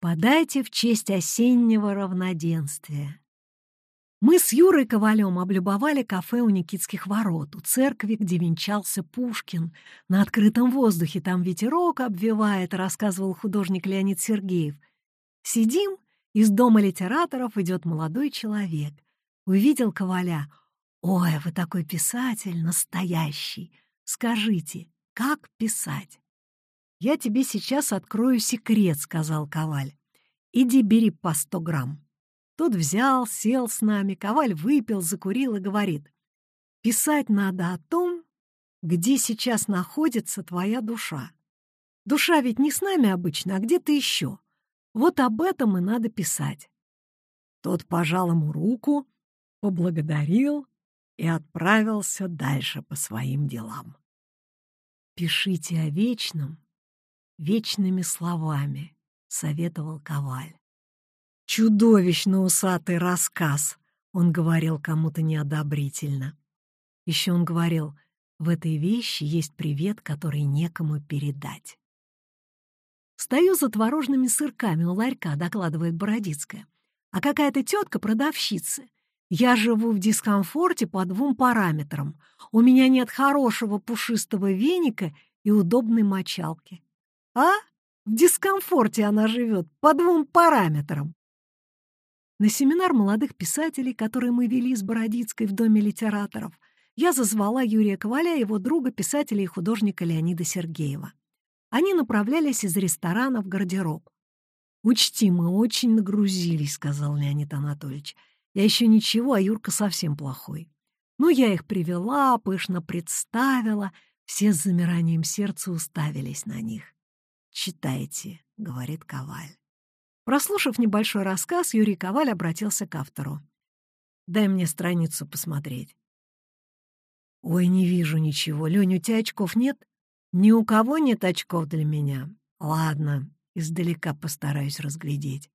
Подайте в честь осеннего равноденствия. Мы с Юрой Ковалем облюбовали кафе у Никитских ворот, у церкви, где венчался Пушкин. На открытом воздухе там ветерок обвивает, рассказывал художник Леонид Сергеев. Сидим, из дома литераторов идет молодой человек. Увидел Коваля. «Ой, вы такой писатель, настоящий! Скажите, как писать?» «Я тебе сейчас открою секрет», — сказал Коваль. «Иди бери по сто грамм». Тот взял, сел с нами, Коваль выпил, закурил и говорит, «Писать надо о том, где сейчас находится твоя душа. Душа ведь не с нами обычно, а где-то еще. Вот об этом и надо писать». Тот пожал ему руку, поблагодарил и отправился дальше по своим делам. «Пишите о вечном вечными словами», — советовал Коваль. Чудовищно усатый рассказ, он говорил кому-то неодобрительно. Еще он говорил, в этой вещи есть привет, который некому передать. Стою за творожными сырками у ларька, докладывает Бородицкая. А какая-то тетка продавщица. Я живу в дискомфорте по двум параметрам. У меня нет хорошего пушистого веника и удобной мочалки. А? В дискомфорте она живет по двум параметрам. На семинар молодых писателей, который мы вели с Бородицкой в Доме литераторов, я зазвала Юрия Коваля и его друга, писателя и художника Леонида Сергеева. Они направлялись из ресторана в гардероб. «Учти, мы очень нагрузились», — сказал Леонид Анатольевич. «Я еще ничего, а Юрка совсем плохой». Ну, я их привела, пышно представила, все с замиранием сердца уставились на них. «Читайте», — говорит Коваль. Прослушав небольшой рассказ, Юрий Коваль обратился к автору. «Дай мне страницу посмотреть». «Ой, не вижу ничего. Лёнь, у тебя очков нет?» «Ни у кого нет очков для меня. Ладно, издалека постараюсь разглядеть.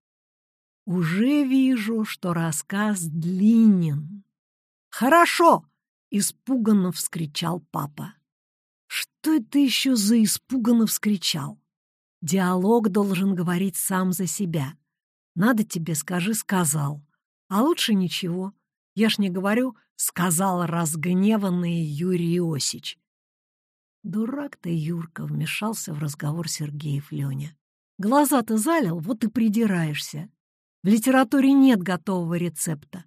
Уже вижу, что рассказ длинен». «Хорошо!» — испуганно вскричал папа. «Что это еще за испуганно вскричал?» Диалог должен говорить сам за себя. Надо тебе, скажи, сказал. А лучше ничего. Я ж не говорю, сказал разгневанный Юрий Осич. Дурак ты, Юрка, вмешался в разговор Сергеев Леня. Глаза-то залил, вот и придираешься. В литературе нет готового рецепта.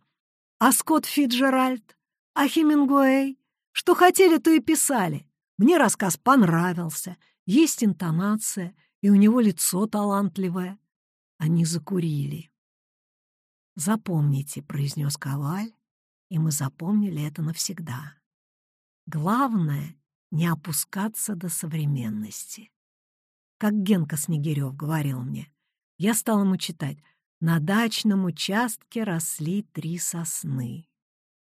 А Скотт Фиджеральд? А Хемингуэй? Что хотели, то и писали. Мне рассказ понравился, есть интонация — и у него лицо талантливое. Они закурили. «Запомните», — произнес Коваль, и мы запомнили это навсегда. Главное — не опускаться до современности. Как Генка Снегирев говорил мне, я стал ему читать «На дачном участке росли три сосны».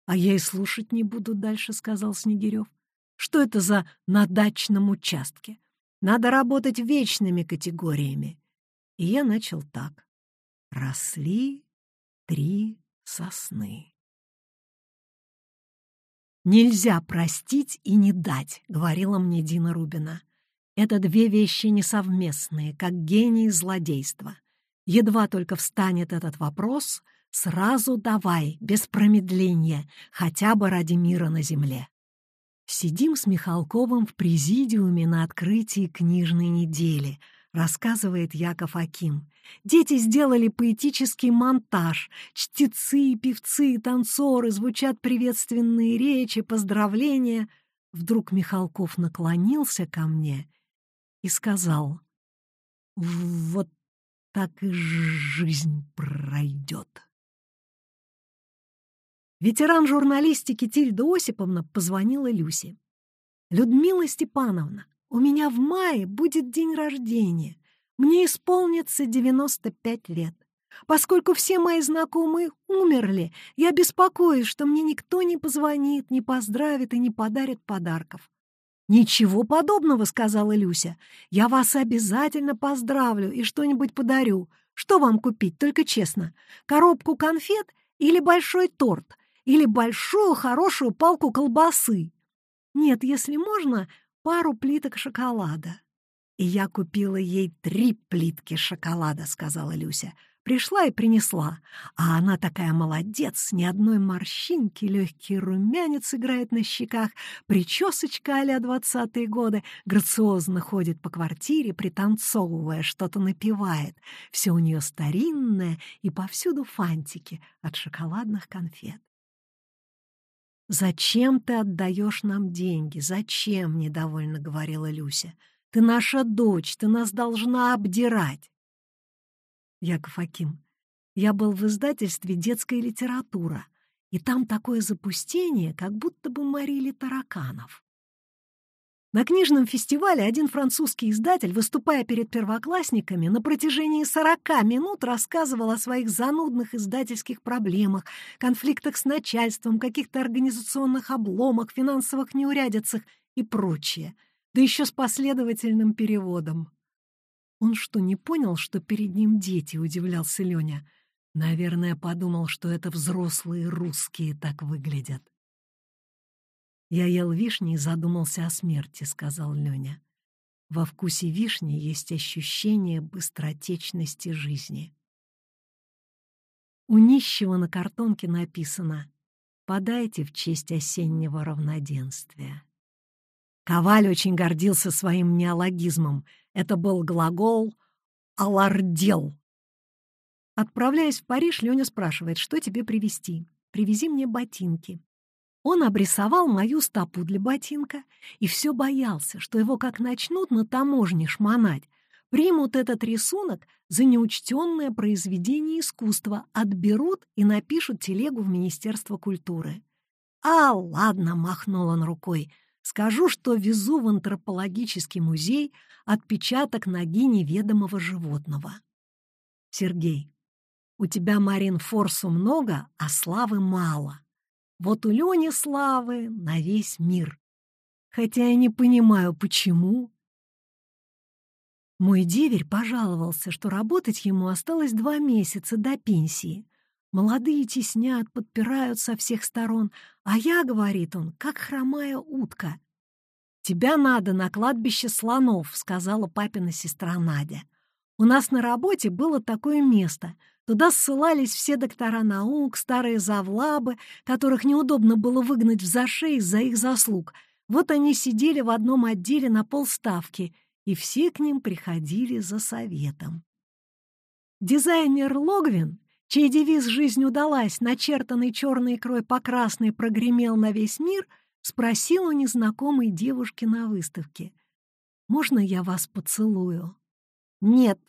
«А я и слушать не буду дальше», — сказал Снегирев. «Что это за «на дачном участке»? Надо работать вечными категориями. И я начал так. Росли три сосны. «Нельзя простить и не дать», — говорила мне Дина Рубина. «Это две вещи несовместные, как гений злодейства. Едва только встанет этот вопрос, сразу давай, без промедления, хотя бы ради мира на земле». Сидим с Михалковым в президиуме на открытии книжной недели, рассказывает Яков Аким. Дети сделали поэтический монтаж. Чтецы, певцы танцоры звучат приветственные речи, поздравления. Вдруг Михалков наклонился ко мне и сказал, «Вот так и жизнь пройдет». Ветеран журналистики Тильда Осиповна позвонила Люсе. «Людмила Степановна, у меня в мае будет день рождения. Мне исполнится 95 лет. Поскольку все мои знакомые умерли, я беспокоюсь, что мне никто не позвонит, не поздравит и не подарит подарков. «Ничего подобного», — сказала Люся. «Я вас обязательно поздравлю и что-нибудь подарю. Что вам купить, только честно? Коробку конфет или большой торт? Или большую хорошую палку колбасы. Нет, если можно, пару плиток шоколада. «И я купила ей три плитки шоколада», — сказала Люся. Пришла и принесла. А она такая молодец, ни одной морщинки, легкий румянец играет на щеках, причесочка а-ля двадцатые годы, грациозно ходит по квартире, пританцовывая, что-то напевает. Все у нее старинное и повсюду фантики от шоколадных конфет. «Зачем ты отдаешь нам деньги? Зачем?» — недовольно говорила Люся. «Ты наша дочь, ты нас должна обдирать». Яков Аким, я был в издательстве «Детская литература», и там такое запустение, как будто бы морили тараканов. На книжном фестивале один французский издатель, выступая перед первоклассниками, на протяжении 40 минут рассказывал о своих занудных издательских проблемах, конфликтах с начальством, каких-то организационных обломах, финансовых неурядицах и прочее, да еще с последовательным переводом. Он что, не понял, что перед ним дети, удивлялся Леня. Наверное, подумал, что это взрослые русские так выглядят. «Я ел вишни и задумался о смерти», — сказал Леня. «Во вкусе вишни есть ощущение быстротечности жизни». У нищего на картонке написано «Подайте в честь осеннего равноденствия». Коваль очень гордился своим неологизмом. Это был глагол «алардел». Отправляясь в Париж, Леня спрашивает, что тебе привезти. «Привези мне ботинки». Он обрисовал мою стопу для ботинка и все боялся, что его как начнут на таможне шмонать, примут этот рисунок за неучтенное произведение искусства, отберут и напишут телегу в Министерство культуры. «А, ладно», — махнул он рукой, — Скажу, что везу в антропологический музей отпечаток ноги неведомого животного. Сергей, у тебя, Марин, форсу много, а славы мало. Вот у Лени славы на весь мир. Хотя я не понимаю, почему. Мой деверь пожаловался, что работать ему осталось два месяца до пенсии. Молодые теснят, подпирают со всех сторон, а я, говорит он, как хромая утка. «Тебя надо на кладбище слонов», — сказала папина сестра Надя. «У нас на работе было такое место. Туда ссылались все доктора наук, старые завлабы, которых неудобно было выгнать в зашей из-за их заслуг. Вот они сидели в одном отделе на полставки, и все к ним приходили за советом. Дизайнер Логвин чей девиз «Жизнь удалась», начертанный черной икрой по красной, прогремел на весь мир, спросил у незнакомой девушки на выставке. «Можно я вас поцелую?» «Нет».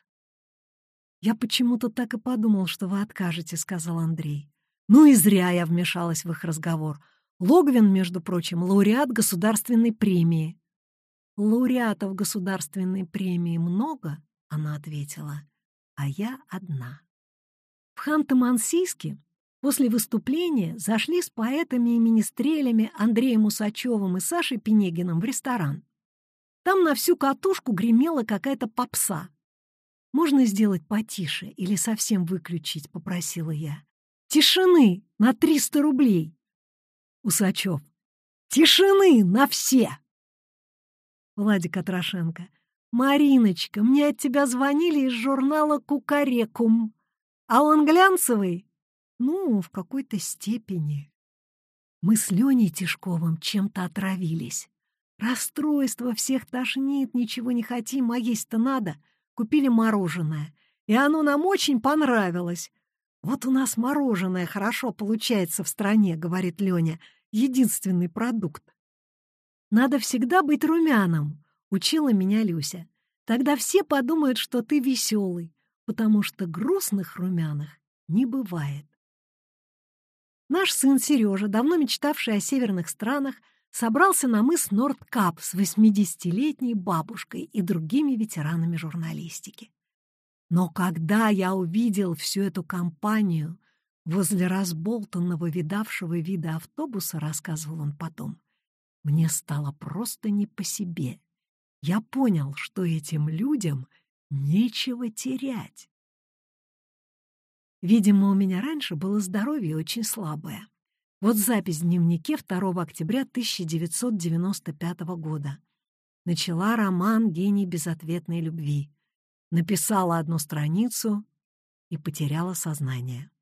«Я почему-то так и подумал, что вы откажете», — сказал Андрей. «Ну и зря я вмешалась в их разговор. Логвин, между прочим, лауреат государственной премии». «Лауреатов государственной премии много?» — она ответила. «А я одна». В Ханты-Мансийске после выступления зашли с поэтами и министрелями Андреем Усачевым и Сашей Пенегиным в ресторан. Там на всю катушку гремела какая-то попса. «Можно сделать потише или совсем выключить?» — попросила я. «Тишины на триста рублей!» Усачев. «Тишины на все!» Владик Атрошенко. «Мариночка, мне от тебя звонили из журнала «Кукарекум». А он глянцевый? Ну, в какой-то степени. Мы с Леней Тишковым чем-то отравились. Расстройство всех тошнит, ничего не хотим, а есть-то надо. Купили мороженое, и оно нам очень понравилось. Вот у нас мороженое хорошо получается в стране, говорит Леня, единственный продукт. Надо всегда быть румяным, учила меня Люся. Тогда все подумают, что ты веселый, потому что грустных румяных не бывает. Наш сын Сережа, давно мечтавший о северных странах, собрался на мыс Нордкап с 80-летней бабушкой и другими ветеранами журналистики. Но когда я увидел всю эту компанию возле разболтанного видавшего вида автобуса, рассказывал он потом, мне стало просто не по себе. Я понял, что этим людям Нечего терять. Видимо, у меня раньше было здоровье очень слабое. Вот запись в дневнике 2 октября 1995 года. начала роман «Гений безответной любви», написала одну страницу и потеряла сознание.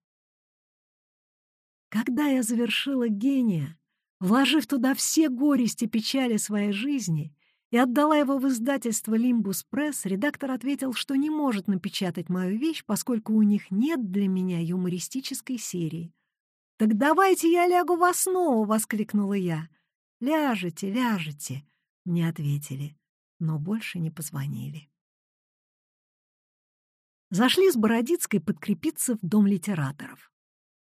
Когда я завершила «Гения», вложив туда все горести печали своей жизни и отдала его в издательство «Лимбус Пресс», редактор ответил, что не может напечатать мою вещь, поскольку у них нет для меня юмористической серии. «Так давайте я лягу в основу!» — воскликнула я. «Ляжете, ляжете!» — мне ответили, но больше не позвонили. Зашли с Бородицкой подкрепиться в дом литераторов.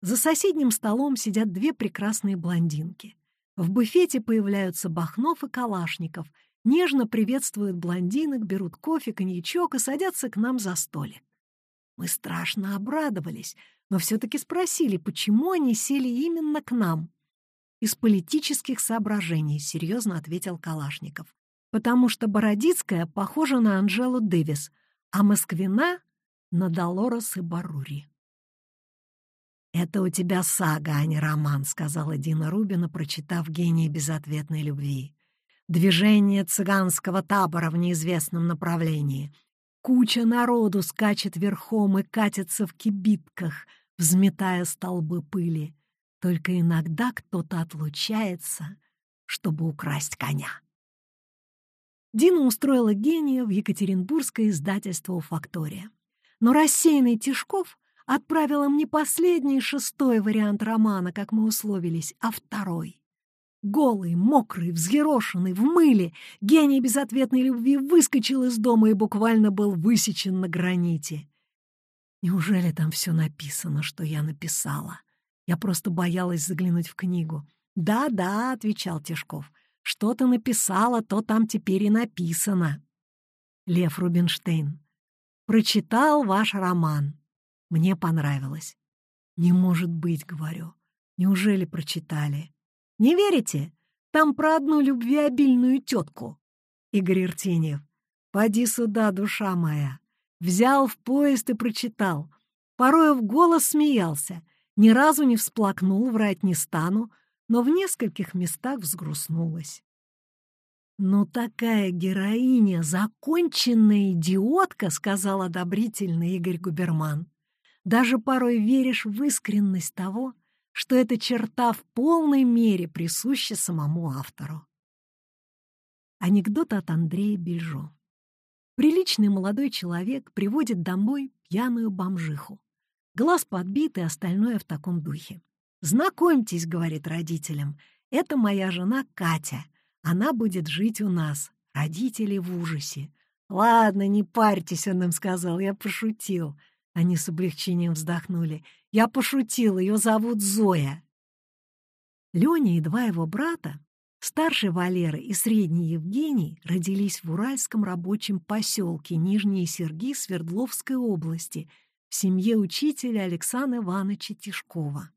За соседним столом сидят две прекрасные блондинки. В буфете появляются Бахнов и Калашников, нежно приветствуют блондинок, берут кофе, коньячок и садятся к нам за столик. Мы страшно обрадовались, но все-таки спросили, почему они сели именно к нам. «Из политических соображений», — серьезно ответил Калашников. «Потому что Бородицкая похожа на Анжелу Дэвис, а Москвина — на Долорес и Барури». «Это у тебя сага, а не роман», — сказала Дина Рубина, прочитав «Гений безответной любви». «Движение цыганского табора в неизвестном направлении. Куча народу скачет верхом и катится в кибитках, взметая столбы пыли. Только иногда кто-то отлучается, чтобы украсть коня». Дина устроила гения в Екатеринбургское издательство у «Фактория». Но рассеянный Тишков отправила мне последний шестой вариант романа, как мы условились, а второй. Голый, мокрый, взъерошенный, в мыле, гений безответной любви выскочил из дома и буквально был высечен на граните. Неужели там все написано, что я написала? Я просто боялась заглянуть в книгу. «Да-да», — отвечал Тишков, — «что ты написала, то там теперь и написано». Лев Рубинштейн. «Прочитал ваш роман. Мне понравилось. «Не может быть», — говорю. «Неужели прочитали?» «Не верите? Там про одну любвеобильную тетку». Игорь Иртеньев. «Поди сюда, душа моя». Взял в поезд и прочитал. Порой в голос смеялся. Ни разу не всплакнул, врать не стану, но в нескольких местах взгрустнулась. «Ну такая героиня, законченная идиотка», — сказал одобрительно Игорь Губерман. Даже порой веришь в искренность того, что эта черта в полной мере присуща самому автору. Анекдот от Андрея Бельжо. Приличный молодой человек приводит домой пьяную бомжиху. Глаз подбит и остальное в таком духе. «Знакомьтесь», — говорит родителям, — «это моя жена Катя. Она будет жить у нас». Родители в ужасе. «Ладно, не парьтесь», — он им сказал, — «я пошутил». Они с облегчением вздохнули. «Я пошутил, ее зовут Зоя». Леня и два его брата, старший Валера и средний Евгений, родились в Уральском рабочем поселке Нижние Серги Свердловской области в семье учителя Александра Ивановича Тишкова.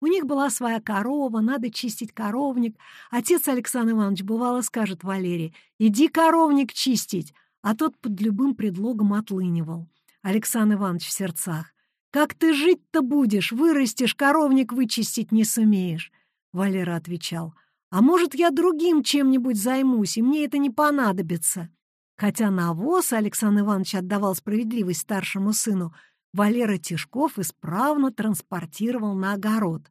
У них была своя корова, надо чистить коровник. Отец Александр Иванович бывало скажет Валере, «Иди коровник чистить», а тот под любым предлогом отлынивал. Александр Иванович в сердцах. «Как ты жить-то будешь? Вырастешь, коровник вычистить не сумеешь!» Валера отвечал. «А может, я другим чем-нибудь займусь, и мне это не понадобится?» Хотя навоз Александр Иванович отдавал справедливость старшему сыну, Валера Тишков исправно транспортировал на огород.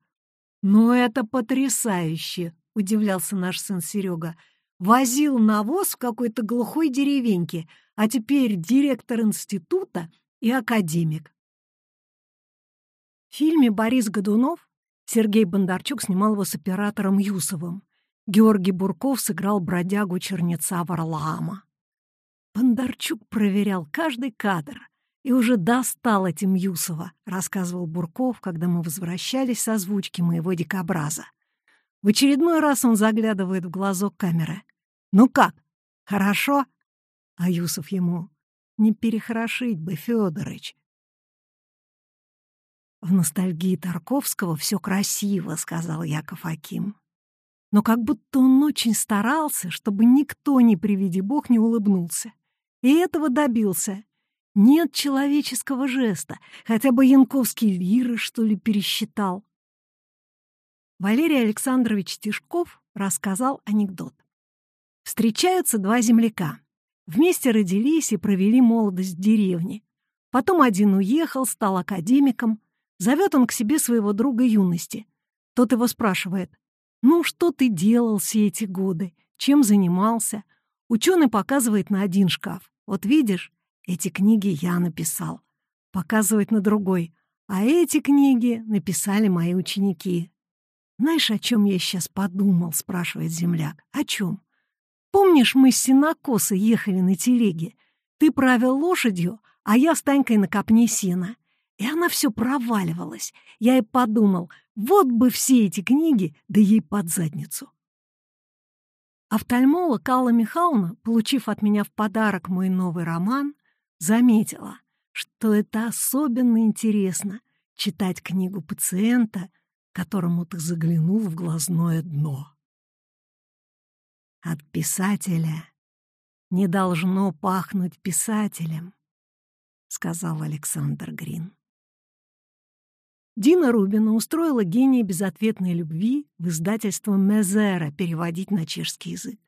«Ну это потрясающе!» — удивлялся наш сын Серега. «Возил навоз в какой-то глухой деревеньке, а теперь директор института — и академик. Фильме «Борис Годунов» Сергей Бондарчук снимал его с оператором Юсовым. Георгий Бурков сыграл бродягу чернеца Варлаама. Бондарчук проверял каждый кадр и уже достал этим Юсова, рассказывал Бурков, когда мы возвращались с озвучки моего дикобраза. В очередной раз он заглядывает в глазок камеры. «Ну как? Хорошо?» А Юсов ему не перехорошить бы, Федорыч. В ностальгии Тарковского все красиво, сказал Яков Аким. Но как будто он очень старался, чтобы никто ни при виде бог не улыбнулся. И этого добился. Нет человеческого жеста, хотя бы Янковский лиры, что ли, пересчитал. Валерий Александрович Тишков рассказал анекдот. Встречаются два земляка. Вместе родились и провели молодость в деревне. Потом один уехал, стал академиком. Зовет он к себе своего друга юности. Тот его спрашивает, «Ну, что ты делал все эти годы? Чем занимался?» Ученый показывает на один шкаф. «Вот видишь, эти книги я написал». Показывает на другой. «А эти книги написали мои ученики». «Знаешь, о чем я сейчас подумал?» — спрашивает земляк. «О чем?» «Помнишь, мы с сенокоса ехали на телеге? Ты правил лошадью, а я с Танькой на копне сена. И она все проваливалась. Я и подумал, вот бы все эти книги, да ей под задницу. Офтальмолог Алла Михайловна, получив от меня в подарок мой новый роман, заметила, что это особенно интересно — читать книгу пациента, которому ты заглянул в глазное дно. От писателя не должно пахнуть писателем, сказал Александр Грин. Дина Рубина устроила гения безответной любви в издательство Мезера переводить на чешский язык.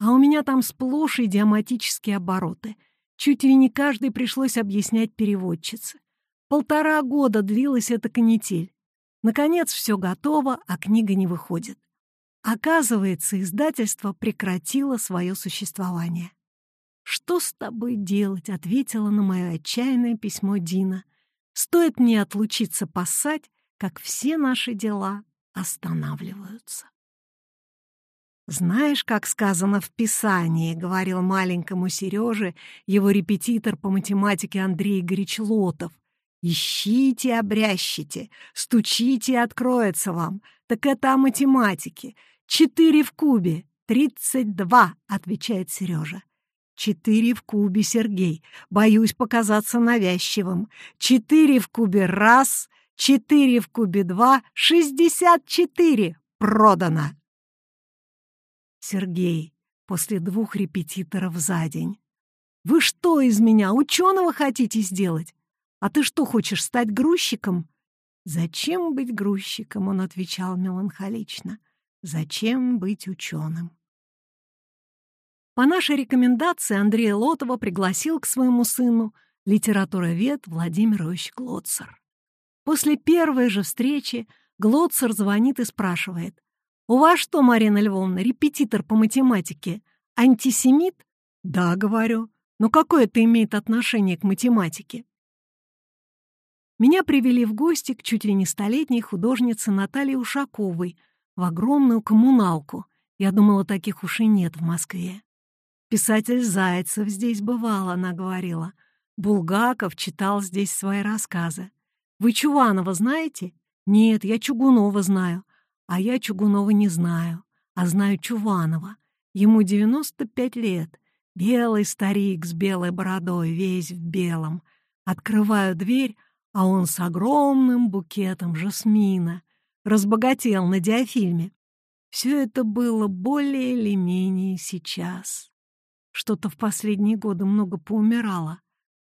А у меня там сплошь идиоматические обороты. Чуть ли не каждый пришлось объяснять переводчице. Полтора года длилась эта канитель. Наконец все готово, а книга не выходит. Оказывается, издательство прекратило свое существование. «Что с тобой делать?» — ответила на мое отчаянное письмо Дина. Стоит мне отлучиться поссать, как все наши дела останавливаются. «Знаешь, как сказано в Писании», — говорил маленькому Сереже его репетитор по математике Андрей Игоревич Лотов. «Ищите, обрящите, стучите, откроется вам. Так это о математике. Четыре в кубе, тридцать два», — отвечает Сережа. Четыре в кубе, Сергей. Боюсь показаться навязчивым. Четыре в кубе раз, четыре в кубе два, шестьдесят четыре. Продано. Сергей, после двух репетиторов за день. Вы что из меня, ученого хотите сделать? А ты что, хочешь стать грузчиком? Зачем быть грузчиком, он отвечал меланхолично. Зачем быть ученым? По нашей рекомендации Андрея Лотова пригласил к своему сыну литературовед Владимир Ильич Глоцер. После первой же встречи Глоцер звонит и спрашивает, «У вас что, Марина Львовна, репетитор по математике, антисемит?» «Да, — говорю, — но какое это имеет отношение к математике?» Меня привели в гости к чуть ли не столетней художнице Наталье Ушаковой в огромную коммуналку. Я думала, таких уж и нет в Москве. Писатель Зайцев здесь бывал, она говорила. Булгаков читал здесь свои рассказы. Вы Чуванова знаете? Нет, я Чугунова знаю. А я Чугунова не знаю, а знаю Чуванова. Ему 95 лет. Белый старик с белой бородой, весь в белом. Открываю дверь, а он с огромным букетом жасмина. Разбогател на диафильме. Все это было более или менее сейчас. Что-то в последние годы много поумирало.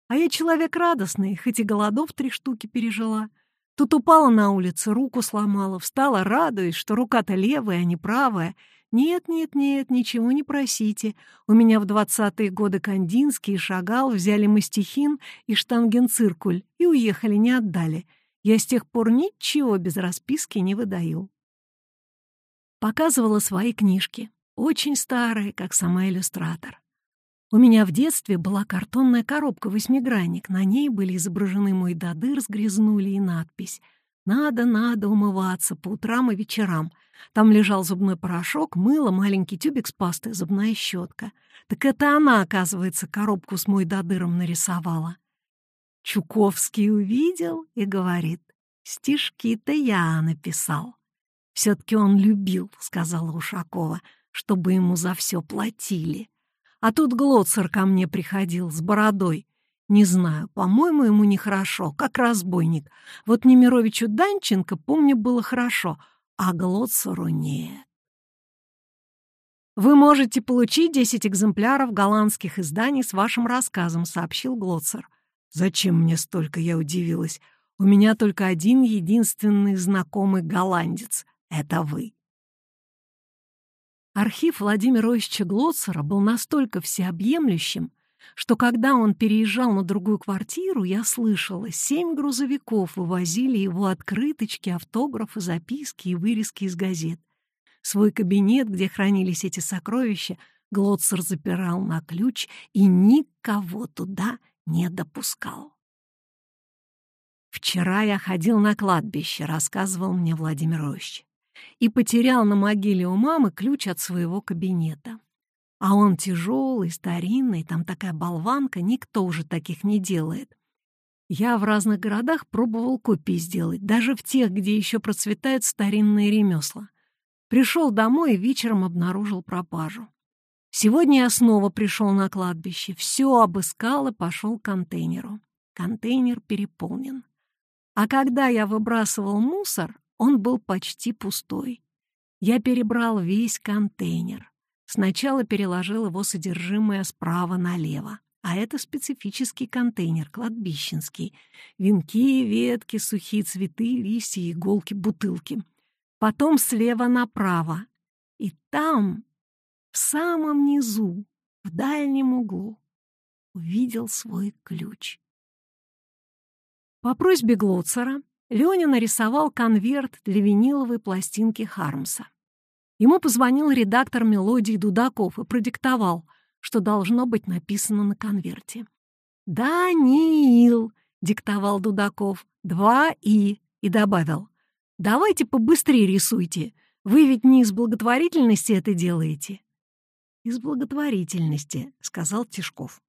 А я человек радостный, хоть и голодов три штуки пережила. Тут упала на улице, руку сломала, встала, радуясь, что рука-то левая, а не правая. Нет, нет, нет, ничего не просите. У меня в двадцатые годы Кандинский и Шагал взяли мастихин и штангенциркуль и уехали, не отдали. Я с тех пор ничего без расписки не выдаю. Показывала свои книжки, очень старые, как сама иллюстратор. У меня в детстве была картонная коробка-восьмигранник. На ней были изображены мой дадыр с грязнули и надпись «Надо, надо умываться по утрам и вечерам». Там лежал зубной порошок, мыло, маленький тюбик с пастой, зубная щетка. Так это она, оказывается, коробку с мой дадыром нарисовала. Чуковский увидел и говорит, «Стишки-то я написал». «Все-таки он любил», — сказала Ушакова, «чтобы ему за все платили». А тут Глоцер ко мне приходил с бородой. Не знаю, по-моему, ему нехорошо, как разбойник. Вот Немировичу Данченко, помню, было хорошо, а Глоцеру нет. «Вы можете получить 10 экземпляров голландских изданий с вашим рассказом», — сообщил Глоцер. «Зачем мне столько?» — я удивилась. «У меня только один единственный знакомый голландец. Это вы». Архив Владимира Ильича Глоцера был настолько всеобъемлющим, что когда он переезжал на другую квартиру, я слышала, семь грузовиков вывозили его открыточки, автографы, записки и вырезки из газет. Свой кабинет, где хранились эти сокровища, Глоцер запирал на ключ и никого туда не допускал. «Вчера я ходил на кладбище», — рассказывал мне Владимир Ильич, и потерял на могиле у мамы ключ от своего кабинета. А он тяжелый, старинный, там такая болванка, никто уже таких не делает. Я в разных городах пробовал копии сделать, даже в тех, где еще процветают старинные ремесла. Пришел домой и вечером обнаружил пропажу. Сегодня я снова пришел на кладбище, все обыскал и пошел к контейнеру. Контейнер переполнен. А когда я выбрасывал мусор, он был почти пустой. Я перебрал весь контейнер. Сначала переложил его содержимое справа налево. А это специфический контейнер, кладбищенский. Венки, ветки, сухие цветы, листья, иголки, бутылки. Потом слева направо. И там, в самом низу, в дальнем углу, увидел свой ключ. По просьбе Глоцера Леня нарисовал конверт для виниловой пластинки Хармса. Ему позвонил редактор мелодии Дудаков и продиктовал, что должно быть написано на конверте. «Даниил», — диктовал Дудаков, — «два «и», и добавил, «давайте побыстрее рисуйте, вы ведь не из благотворительности это делаете». «Из благотворительности», — сказал Тишков.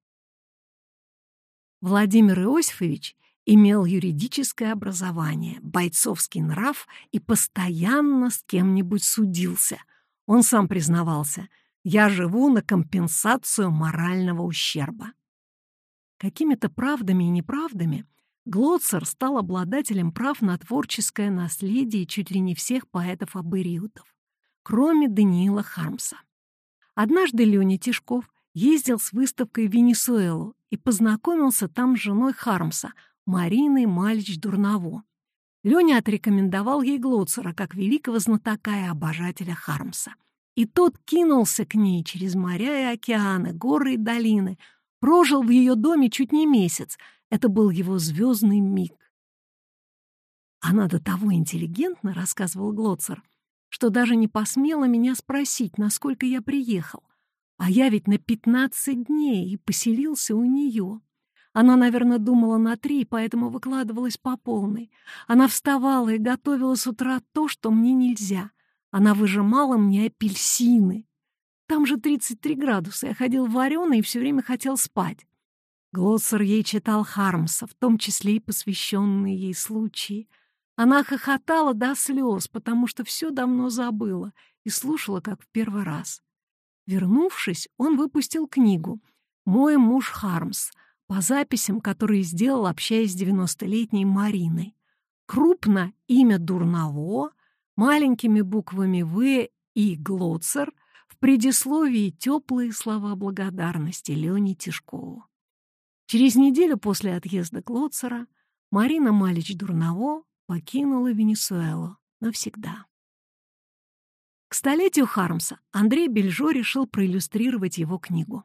Владимир Иосифович имел юридическое образование, бойцовский нрав и постоянно с кем-нибудь судился. Он сам признавался, «Я живу на компенсацию морального ущерба». Какими-то правдами и неправдами Глоцер стал обладателем прав на творческое наследие чуть ли не всех поэтов-абыриутов, кроме Даниила Хармса. Однажды Леня Тишков ездил с выставкой в Венесуэлу и познакомился там с женой Хармса, Мариной Малич Дурново. Леня отрекомендовал ей Глоцера как великого знатока и обожателя Хармса. И тот кинулся к ней через моря и океаны, горы и долины, прожил в ее доме чуть не месяц. Это был его звездный миг. Она до того интеллигентно, рассказывал Глоцер, что даже не посмела меня спросить, насколько я приехал. А я ведь на пятнадцать дней и поселился у нее. Она, наверное, думала на три, поэтому выкладывалась по полной. Она вставала и готовила с утра то, что мне нельзя. Она выжимала мне апельсины. Там же 33 градуса. Я ходил вареный и все время хотел спать. Глоссер ей читал Хармса, в том числе и посвященные ей случаи. Она хохотала до слез, потому что все давно забыла и слушала, как в первый раз. Вернувшись, он выпустил книгу «Мой муж Хармс», по записям, которые сделал, общаясь с девяностолетней Мариной. Крупно имя Дурново, маленькими буквами «В» и «Глоцер», в предисловии теплые слова благодарности Лене Тишкову. Через неделю после отъезда Глоцера Марина Малич Дурново покинула Венесуэлу навсегда. К столетию Хармса Андрей Бельжо решил проиллюстрировать его книгу.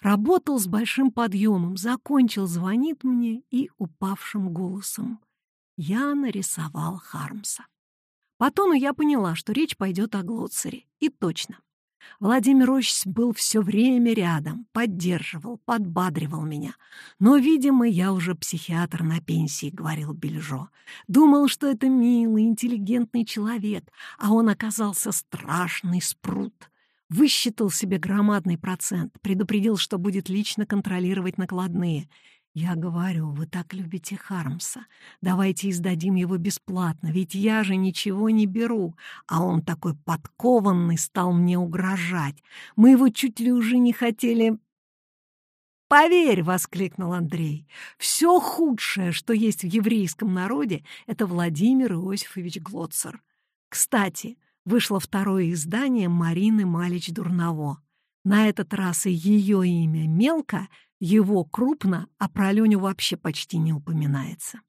Работал с большим подъемом, закончил, звонит мне и упавшим голосом. Я нарисовал Хармса. По тону я поняла, что речь пойдет о Глоцере. И точно. Владимир Ильич был все время рядом, поддерживал, подбадривал меня. Но, видимо, я уже психиатр на пенсии, — говорил Бельжо. Думал, что это милый, интеллигентный человек, а он оказался страшный спрут. Высчитал себе громадный процент, предупредил, что будет лично контролировать накладные. Я говорю, вы так любите Хармса. Давайте издадим его бесплатно, ведь я же ничего не беру. А он такой подкованный стал мне угрожать. Мы его чуть ли уже не хотели... «Поверь!» — воскликнул Андрей. «Все худшее, что есть в еврейском народе, — это Владимир Иосифович Глоцер. Кстати, вышло второе издание Марины Малич-Дурново. На этот раз и ее имя мелко, его крупно, а про Леню вообще почти не упоминается.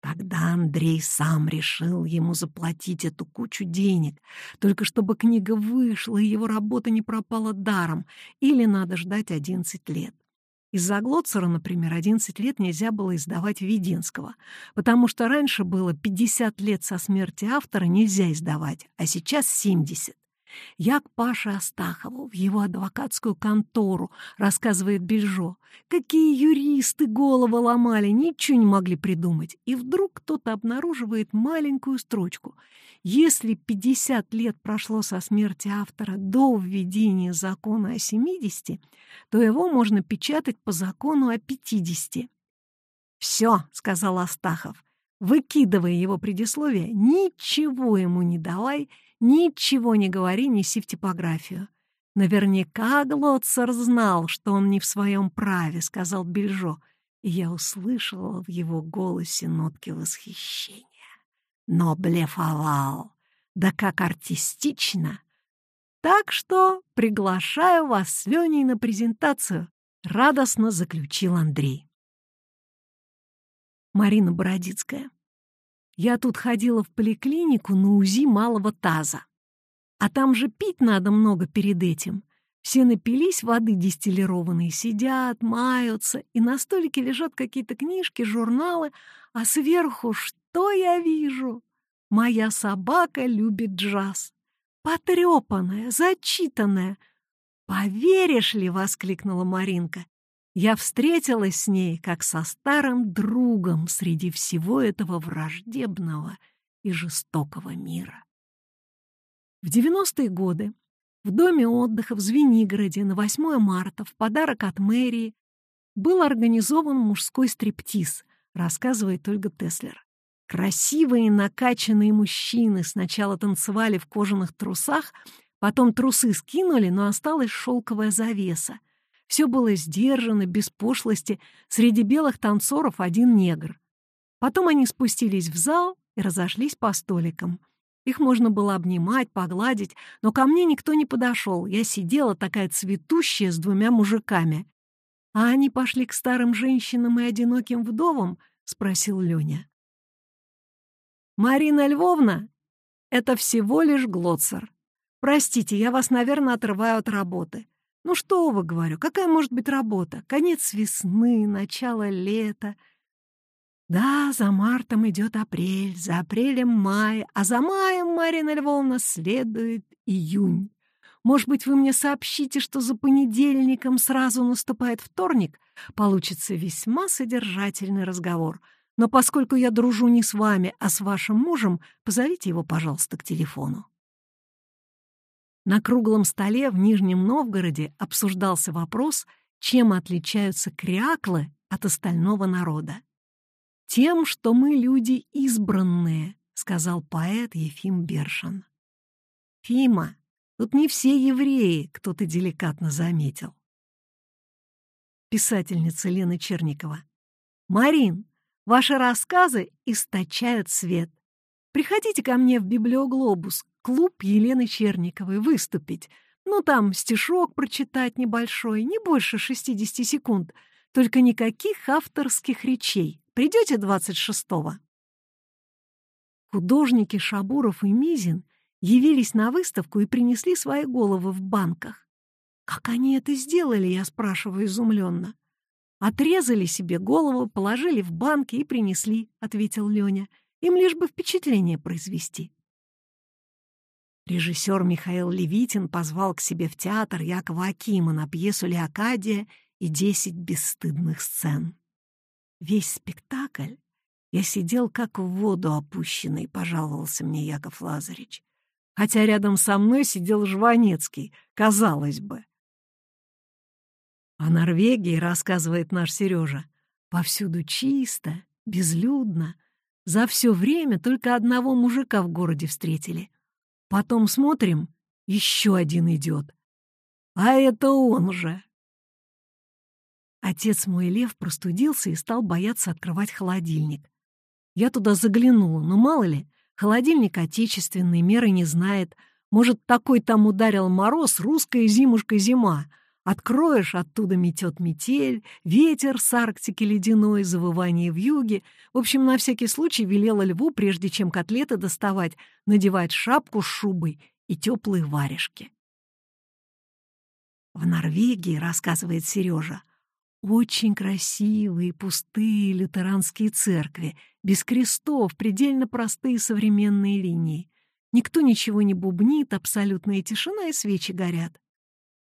Тогда Андрей сам решил ему заплатить эту кучу денег, только чтобы книга вышла и его работа не пропала даром, или надо ждать 11 лет. Из-за Глоцера, например, 11 лет нельзя было издавать Веденского, потому что раньше было 50 лет со смерти автора нельзя издавать, а сейчас 70. Я к Паше Астахову в его адвокатскую контору, рассказывает Бельжо. Какие юристы голову ломали, ничего не могли придумать. И вдруг кто-то обнаруживает маленькую строчку. Если 50 лет прошло со смерти автора до введения закона о 70, то его можно печатать по закону о 50. «Все», — сказал Астахов, выкидывая его предисловие, «ничего ему не давай», Ничего не говори, неси в типографию. Наверняка Глотцер знал, что он не в своем праве, сказал Бельжо, и я услышала в его голосе нотки восхищения. Но блефовал. Да как артистично! Так что приглашаю вас с Леней на презентацию, радостно заключил Андрей. Марина Бородицкая. Я тут ходила в поликлинику на УЗИ малого таза. А там же пить надо много перед этим. Все напились воды дистиллированной, сидят, маются, и на столике лежат какие-то книжки, журналы, а сверху что я вижу? Моя собака любит джаз. Потрепанная, зачитанная. «Поверишь ли?» — воскликнула Маринка. Я встретилась с ней, как со старым другом среди всего этого враждебного и жестокого мира. В 90-е годы в доме отдыха в Звенигороде на 8 марта в подарок от мэрии был организован мужской стриптиз, рассказывает Ольга Теслер. Красивые накачанные мужчины сначала танцевали в кожаных трусах, потом трусы скинули, но осталась шелковая завеса. Все было сдержано, без пошлости. Среди белых танцоров один негр. Потом они спустились в зал и разошлись по столикам. Их можно было обнимать, погладить, но ко мне никто не подошел. Я сидела такая цветущая с двумя мужиками. «А они пошли к старым женщинам и одиноким вдовам?» — спросил Леня. «Марина Львовна, это всего лишь Глоцер. Простите, я вас, наверное, отрываю от работы. Ну что вы, говорю, какая может быть работа? Конец весны, начало лета. Да, за мартом идет апрель, за апрелем май, а за маем, Марина Львовна, следует июнь. Может быть, вы мне сообщите, что за понедельником сразу наступает вторник? Получится весьма содержательный разговор. Но поскольку я дружу не с вами, а с вашим мужем, позовите его, пожалуйста, к телефону. На круглом столе в Нижнем Новгороде обсуждался вопрос, чем отличаются кряклы от остального народа. «Тем, что мы люди избранные», — сказал поэт Ефим Бершин. «Фима, тут не все евреи», — кто-то деликатно заметил. Писательница Лена Черникова. «Марин, ваши рассказы источают свет. Приходите ко мне в библиоглобус, клуб Елены Черниковой, выступить. Ну, там стишок прочитать небольшой, не больше 60 секунд. Только никаких авторских речей. Придете 26-го?» Художники Шабуров и Мизин явились на выставку и принесли свои головы в банках. «Как они это сделали?» — я спрашиваю изумленно. «Отрезали себе голову, положили в банки и принесли», — ответил Леня. «Им лишь бы впечатление произвести». Режиссер Михаил Левитин позвал к себе в театр Якова Акима на пьесу «Леокадия» и «Десять бесстыдных сцен». Весь спектакль я сидел как в воду опущенный, пожаловался мне Яков Лазаревич. Хотя рядом со мной сидел Жванецкий, казалось бы. О Норвегии, рассказывает наш Сережа, повсюду чисто, безлюдно. За все время только одного мужика в городе встретили — Потом смотрим, еще один идет. А это он же. Отец мой Лев простудился и стал бояться открывать холодильник. Я туда заглянула, но мало ли, холодильник отечественный, меры не знает. Может, такой там ударил мороз, русская зимушка зима. Откроешь, оттуда метет метель, ветер с Арктики ледяной, завывание в юге. В общем, на всякий случай велела льву, прежде чем котлеты доставать, надевать шапку с шубой и теплые варежки. В Норвегии, рассказывает Сережа, очень красивые пустые лютеранские церкви, без крестов, предельно простые современные линии. Никто ничего не бубнит, абсолютная тишина и свечи горят.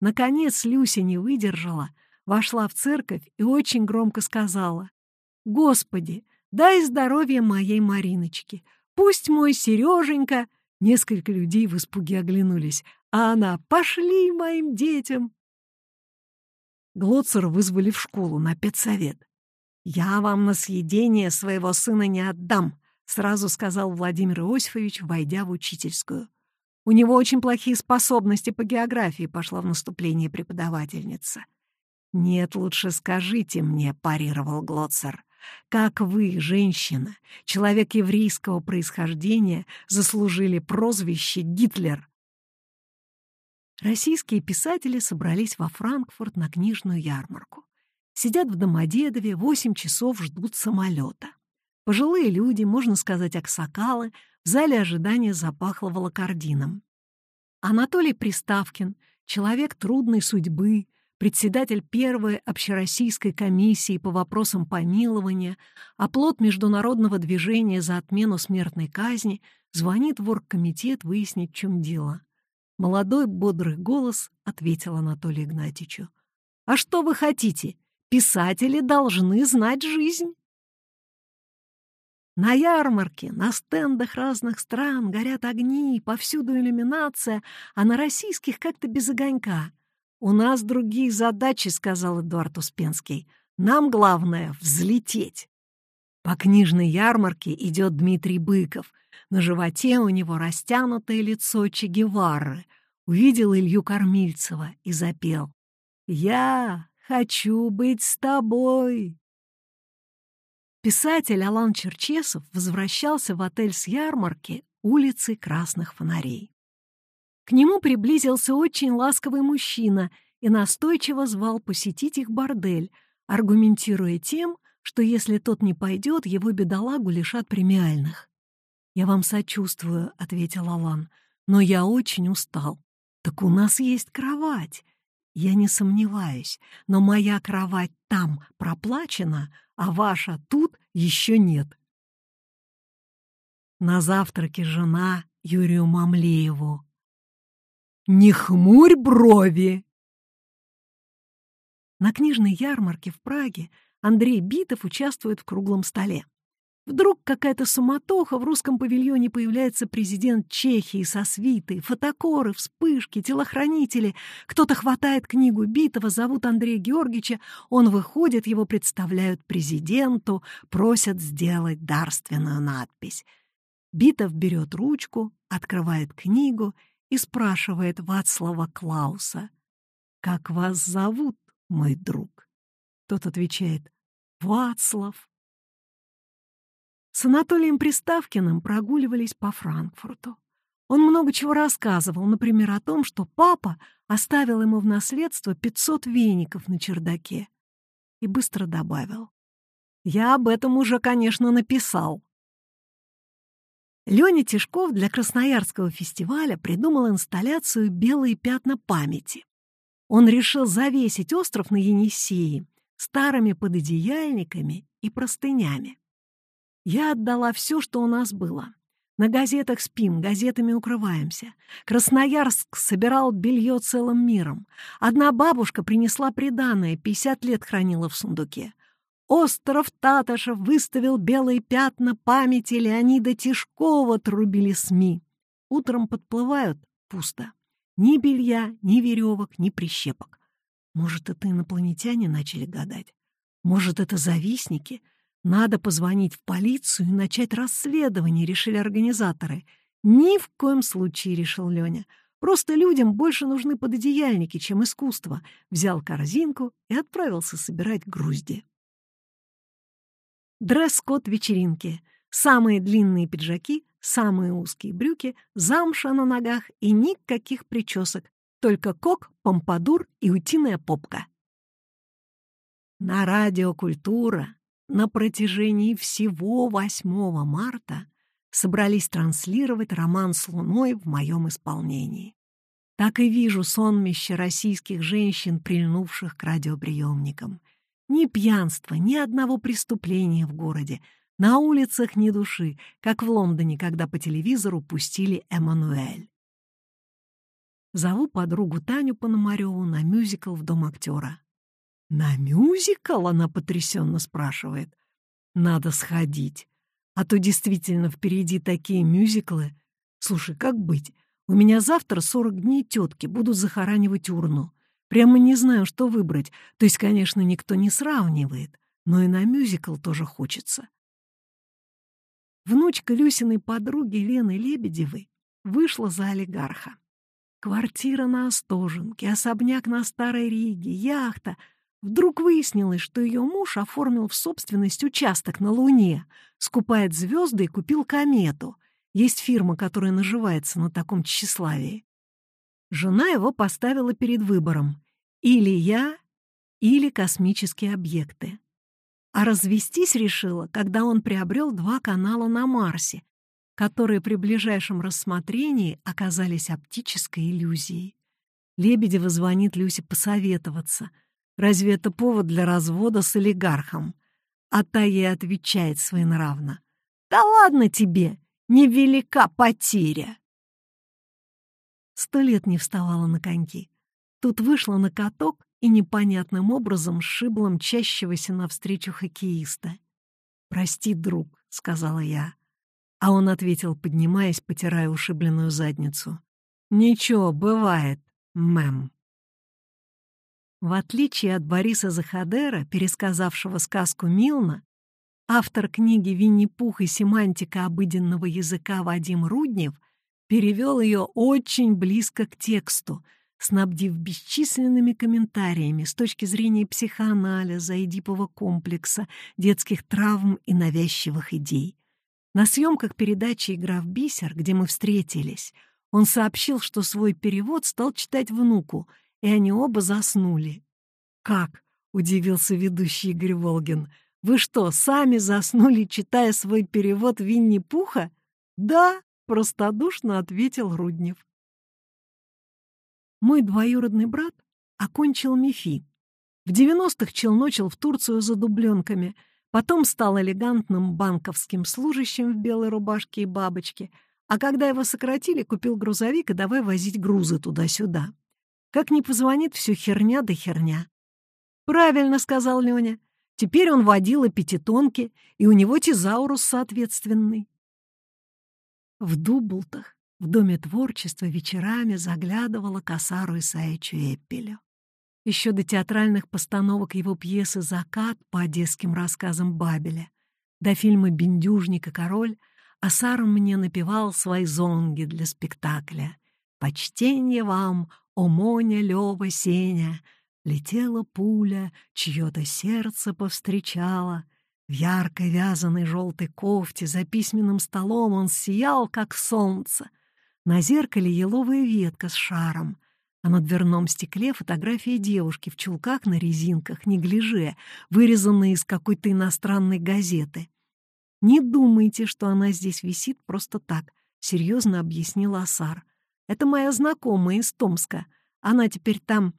Наконец Люся не выдержала, вошла в церковь и очень громко сказала «Господи, дай здоровье моей Мариночке! Пусть мой Сереженька...» Несколько людей в испуге оглянулись, а она «Пошли моим детям!» Глоцера вызвали в школу на педсовет. «Я вам на съедение своего сына не отдам», — сразу сказал Владимир Иосифович, войдя в учительскую. «У него очень плохие способности по географии», — пошла в наступление преподавательница. «Нет, лучше скажите мне», — парировал Глоцер, «как вы, женщина, человек еврейского происхождения, заслужили прозвище Гитлер?» Российские писатели собрались во Франкфурт на книжную ярмарку. Сидят в Домодедове, восемь часов ждут самолета. Пожилые люди, можно сказать, аксакалы, в зале ожидания запахло волокордином. Анатолий Приставкин, человек трудной судьбы, председатель первой общероссийской комиссии по вопросам помилования, оплот международного движения за отмену смертной казни, звонит в оргкомитет выяснить, в чем дело. Молодой бодрый голос ответил Анатолию Игнатьичу. «А что вы хотите? Писатели должны знать жизнь». На ярмарке, на стендах разных стран горят огни, повсюду иллюминация, а на российских как-то без огонька. «У нас другие задачи», — сказал Эдуард Успенский. «Нам главное — взлететь». По книжной ярмарке идет Дмитрий Быков. На животе у него растянутое лицо Че Гевары. Увидел Илью Кормильцева и запел. «Я хочу быть с тобой, Писатель Алан Черчесов возвращался в отель с ярмарки улицы Красных Фонарей. К нему приблизился очень ласковый мужчина и настойчиво звал посетить их бордель, аргументируя тем, что если тот не пойдет, его бедолагу лишат премиальных. «Я вам сочувствую», — ответил Алан, — «но я очень устал. Так у нас есть кровать. Я не сомневаюсь, но моя кровать там проплачена, а ваша тут еще нет. На завтраке жена Юрию Мамлееву. «Не хмурь брови!» На книжной ярмарке в Праге Андрей Битов участвует в круглом столе. Вдруг какая-то суматоха, в русском павильоне появляется президент Чехии со свитой, фотокоры, вспышки, телохранители. Кто-то хватает книгу Битова, зовут Андрея Георгиевича, он выходит, его представляют президенту, просят сделать дарственную надпись. Битов берет ручку, открывает книгу и спрашивает Вацлава Клауса, «Как вас зовут, мой друг?» Тот отвечает, «Вацлав». С Анатолием Приставкиным прогуливались по Франкфурту. Он много чего рассказывал, например, о том, что папа оставил ему в наследство 500 веников на чердаке. И быстро добавил. «Я об этом уже, конечно, написал». Леня Тишков для Красноярского фестиваля придумал инсталляцию «Белые пятна памяти». Он решил завесить остров на Енисеи старыми пододеяльниками и простынями. Я отдала все, что у нас было. На газетах спим, газетами укрываемся. Красноярск собирал белье целым миром. Одна бабушка принесла приданое, 50 лет хранила в сундуке. Остров Таташев выставил белые пятна памяти Леонида Тишкова, трубили СМИ. Утром подплывают — пусто. Ни белья, ни веревок, ни прищепок. Может, это инопланетяне начали гадать? Может, это завистники — надо позвонить в полицию и начать расследование, решили организаторы. Ни в коем случае, решил Леня. Просто людям больше нужны пододеяльники, чем искусство. Взял корзинку и отправился собирать грузди. Дресс-код вечеринки. Самые длинные пиджаки, самые узкие брюки, замша на ногах и никаких причесок. только кок, помпадур и утиная попка. На радио «Культура» на протяжении всего 8 марта собрались транслировать роман с луной в моем исполнении. Так и вижу сонмище российских женщин, прильнувших к радиоприемникам. Ни пьянства, ни одного преступления в городе, на улицах ни души, как в Лондоне, когда по телевизору пустили «Эммануэль». Зову подругу Таню Пономареву на мюзикл в Дом актера. «На мюзикл?» — она потрясенно спрашивает. «Надо сходить. А то действительно впереди такие мюзиклы. Слушай, как быть? У меня завтра сорок дней тетки, будут захоранивать урну. Прямо не знаю, что выбрать. То есть, конечно, никто не сравнивает, но и на мюзикл тоже хочется. Внучка Люсиной подруги Лены Лебедевой вышла за олигарха. Квартира на Остоженке, особняк на Старой Риге, яхта. Вдруг выяснилось, что ее муж оформил в собственность участок на Луне, скупает звезды и купил комету. Есть фирма, которая наживается на таком тщеславии. Жена его поставила перед выбором или я, или космические объекты. А развестись решила, когда он приобрел два канала на Марсе, которые при ближайшем рассмотрении оказались оптической иллюзией. Лебедева звонит Люсе посоветоваться. Разве это повод для развода с олигархом? А та ей отвечает своенравно. «Да ладно тебе! Невелика потеря!» Сто лет не вставала на коньки. Тут вышла на каток и непонятным образом сшибла мчащегося навстречу хоккеиста. «Прости, друг», — сказала я. А он ответил, поднимаясь, потирая ушибленную задницу. «Ничего, бывает, мэм». В отличие от Бориса Захадера, пересказавшего сказку Милна, автор книги «Винни-Пух и семантика обыденного языка» Вадим Руднев перевел ее очень близко к тексту, снабдив бесчисленными комментариями с точки зрения психоанализа, эдипового комплекса, детских травм и навязчивых идей. На съемках передачи «Игра в бисер», где мы встретились, он сообщил, что свой перевод стал читать внуку, и они оба заснули. «Как?» — удивился ведущий Игорь Волгин. «Вы что, сами заснули, читая свой перевод Винни-Пуха?» «Да», — простодушно ответил Руднев. Мой двоюродный брат окончил МИФИ. В 90-х челночил в Турцию за дубленками — Потом стал элегантным банковским служащим в белой рубашке и бабочке, а когда его сократили, купил грузовик и давай возить грузы туда-сюда. Как ни позвонит, все херня да херня. «Правильно», — сказал Леня. «Теперь он водила пятитонки, и у него тезаурус соответственный». В Дублтах, в Доме творчества, вечерами заглядывала косару Исаичу Эппелю. Еще до театральных постановок его пьесы «Закат» по одесским рассказам Бабеля, до фильма «Бендюжник и король», Асар мне напевал свои зонги для спектакля. «Почтение вам, о Моня, Лёва, Сеня!» Летела пуля, чье-то сердце повстречала. В яркой вязаной желтой кофте за письменным столом он сиял, как солнце. На зеркале еловая ветка с шаром а на дверном стекле фотография девушки в чулках на резинках, неглиже, вырезанная из какой-то иностранной газеты. «Не думайте, что она здесь висит просто так», — серьезно объяснил Асар. «Это моя знакомая из Томска. Она теперь там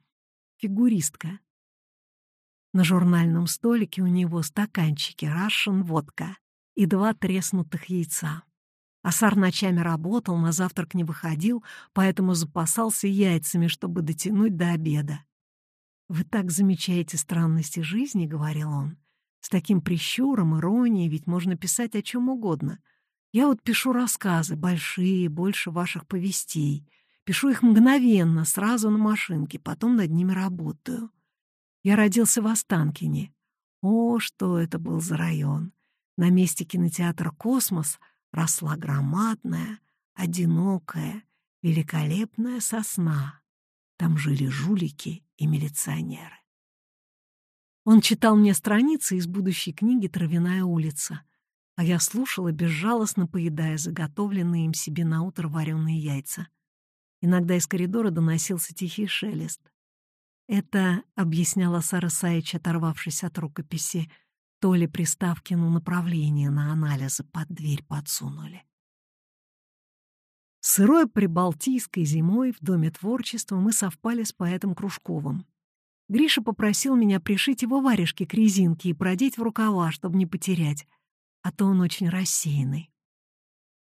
фигуристка». На журнальном столике у него стаканчики «Рашен водка» и два треснутых яйца. Асар ночами работал, на завтрак не выходил, поэтому запасался яйцами, чтобы дотянуть до обеда. «Вы так замечаете странности жизни», — говорил он. «С таким прищуром, иронией ведь можно писать о чем угодно. Я вот пишу рассказы, большие, больше ваших повестей. Пишу их мгновенно, сразу на машинке, потом над ними работаю. Я родился в Останкине. О, что это был за район! На месте кинотеатра «Космос» — росла громадная, одинокая, великолепная сосна. Там жили жулики и милиционеры. Он читал мне страницы из будущей книги «Травяная улица», а я слушала, безжалостно поедая заготовленные им себе на утро вареные яйца. Иногда из коридора доносился тихий шелест. Это, — объясняла Сара Саич, оторвавшись от рукописи, — то ли приставкину направление на анализы под дверь подсунули. Сырой прибалтийской зимой в Доме творчества мы совпали с поэтом Кружковым. Гриша попросил меня пришить его варежки к резинке и продеть в рукава, чтобы не потерять, а то он очень рассеянный.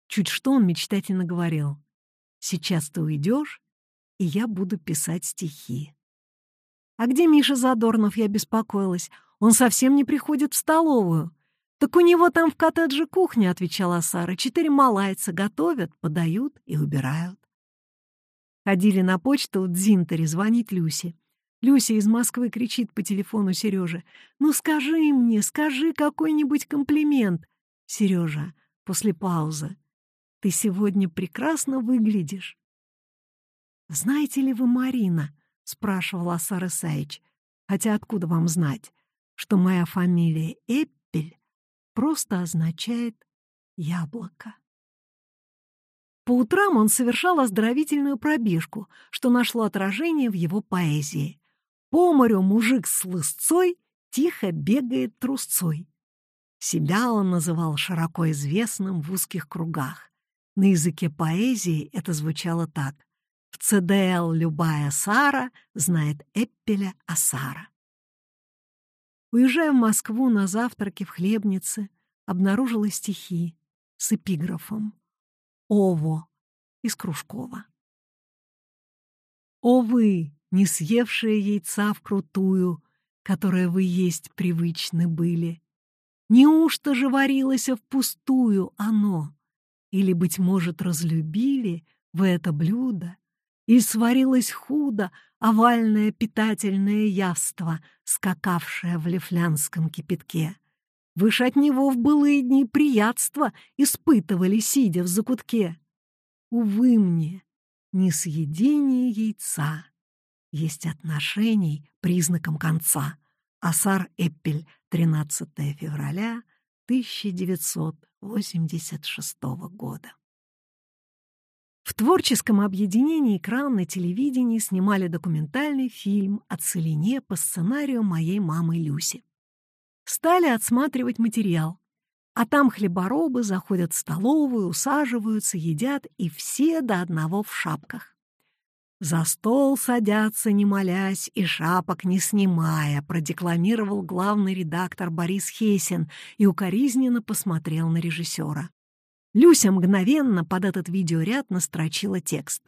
Чуть что он мечтательно говорил. «Сейчас ты уйдешь, и я буду писать стихи». «А где Миша Задорнов?» — я беспокоилась. «Он совсем не приходит в столовую». «Так у него там в коттедже кухня», — отвечала Сара. «Четыре малайца готовят, подают и убирают». Ходили на почту у Дзинтери звонить Люси. Люся из Москвы кричит по телефону Сереже. «Ну скажи мне, скажи какой-нибудь комплимент». Сережа, после паузы. «Ты сегодня прекрасно выглядишь». «Знаете ли вы, Марина?» — спрашивала Сара Саич. «Хотя откуда вам знать, что моя фамилия Эппель просто означает «яблоко». По утрам он совершал оздоровительную пробежку, что нашло отражение в его поэзии. По морю мужик с лысцой тихо бегает трусцой. Себя он называл широко известным в узких кругах. На языке поэзии это звучало так. В ЦДЛ любая Сара знает Эппеля Асара. Уезжая в Москву на завтраке в хлебнице, обнаружила стихи с эпиграфом «Ово» из Кружкова. «О вы, не съевшие яйца вкрутую, которое вы есть привычны были, неужто же варилось впустую оно, или, быть может, разлюбили вы это блюдо, и сварилось худо овальное питательное явство, скакавшее в лифлянском кипятке. Вы ж от него в былые дни приятства испытывали, сидя в закутке. Увы мне, несъедение яйца есть отношений признаком конца. Асар Эппель, 13 февраля 1986 года. В творческом объединении «Экран» на телевидении снимали документальный фильм о целине по сценарию моей мамы Люси. Стали отсматривать материал. А там хлеборобы заходят в столовую, усаживаются, едят, и все до одного в шапках. «За стол садятся, не молясь, и шапок не снимая», продекламировал главный редактор Борис Хесин и укоризненно посмотрел на режиссера. Люся мгновенно под этот видеоряд настрочила текст.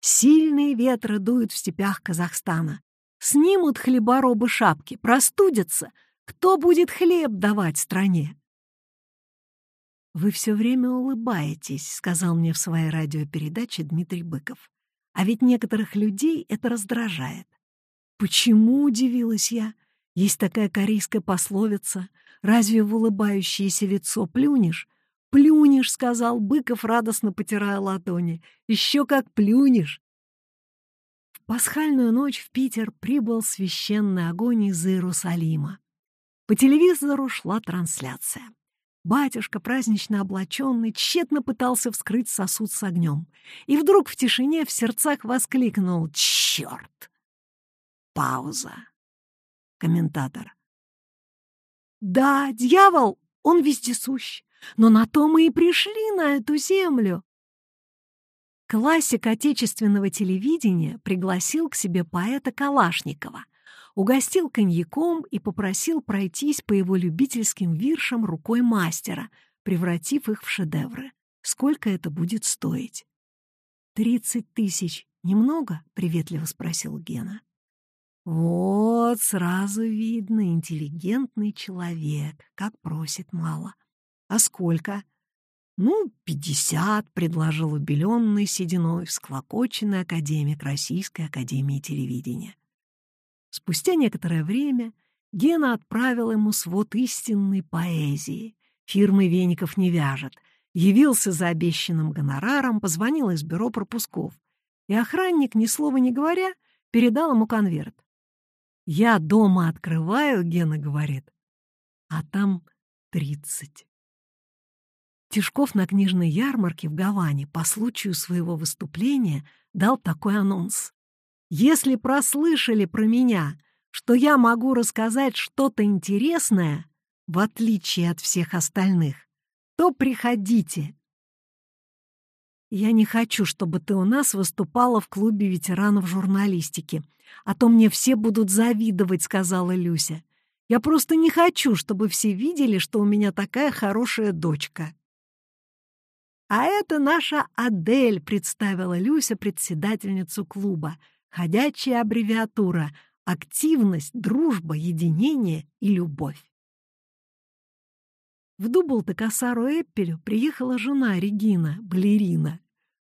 «Сильные ветры дуют в степях Казахстана. Снимут хлеборобы шапки, простудятся. Кто будет хлеб давать стране?» «Вы все время улыбаетесь», — сказал мне в своей радиопередаче Дмитрий Быков. «А ведь некоторых людей это раздражает». «Почему?» — удивилась я. «Есть такая корейская пословица. Разве в улыбающееся лицо плюнешь?» «Плюнешь», — сказал Быков, радостно потирая ладони. «Еще как плюнешь!» В пасхальную ночь в Питер прибыл священный огонь из Иерусалима. По телевизору шла трансляция. Батюшка, празднично облаченный, тщетно пытался вскрыть сосуд с огнем. И вдруг в тишине в сердцах воскликнул «Черт!» Пауза. Комментатор. «Да, дьявол, он вездесущ. Но на то мы и пришли на эту землю. Классик отечественного телевидения пригласил к себе поэта Калашникова, угостил коньяком и попросил пройтись по его любительским виршам рукой мастера, превратив их в шедевры. Сколько это будет стоить? «Тридцать тысяч. Немного?» — приветливо спросил Гена. «Вот, сразу видно, интеллигентный человек, как просит мало. «А сколько?» «Ну, пятьдесят», — предложил убеленный сединой всклокоченный академик Российской Академии Телевидения. Спустя некоторое время Гена отправил ему свод истинной поэзии. Фирмы веников не вяжет. Явился за обещанным гонораром, позвонил из бюро пропусков. И охранник, ни слова не говоря, передал ему конверт. «Я дома открываю», — Гена говорит, — «а там тридцать». Тишков на книжной ярмарке в Гаване по случаю своего выступления дал такой анонс. «Если прослышали про меня, что я могу рассказать что-то интересное, в отличие от всех остальных, то приходите. Я не хочу, чтобы ты у нас выступала в клубе ветеранов журналистики, а то мне все будут завидовать, сказала Люся. Я просто не хочу, чтобы все видели, что у меня такая хорошая дочка. А это наша Адель, представила Люся председательницу клуба. Ходячая аббревиатура «Активность, дружба, единение и любовь». В Дубль-Косару Эппелю приехала жена Регина, балерина.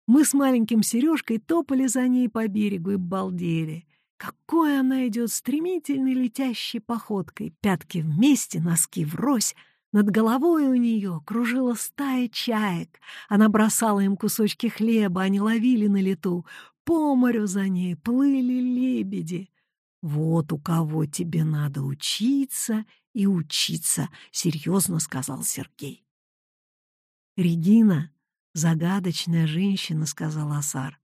Мы с маленьким Сережкой топали за ней по берегу и балдели. Какой она идет стремительной летящей походкой, пятки вместе, носки врозь, над головой у нее кружила стая чаек. Она бросала им кусочки хлеба, они ловили на лету. По морю за ней плыли лебеди. «Вот у кого тебе надо учиться и учиться», — серьезно сказал Сергей. «Регина — загадочная женщина», — сказал Асар.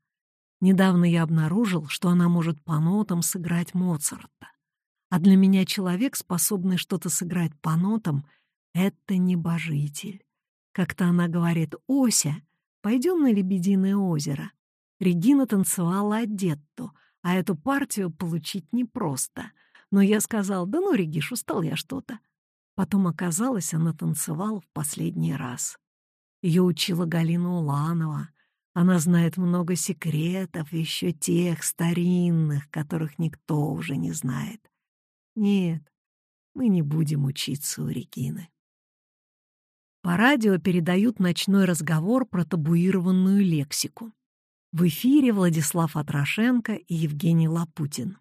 «Недавно я обнаружил, что она может по нотам сыграть Моцарта. А для меня человек, способный что-то сыграть по нотам, — это небожитель. Как-то она говорит, «Ося, пойдем на Лебединое озеро». Регина танцевала одетту, а эту партию получить непросто. Но я сказал, да ну, Региш, устал я что-то. Потом оказалось, она танцевала в последний раз. Ее учила Галина Уланова. Она знает много секретов, еще тех старинных, которых никто уже не знает. Нет, мы не будем учиться у Регины. По радио передают ночной разговор про табуированную лексику. В эфире Владислав Атрошенко и Евгений Лапутин.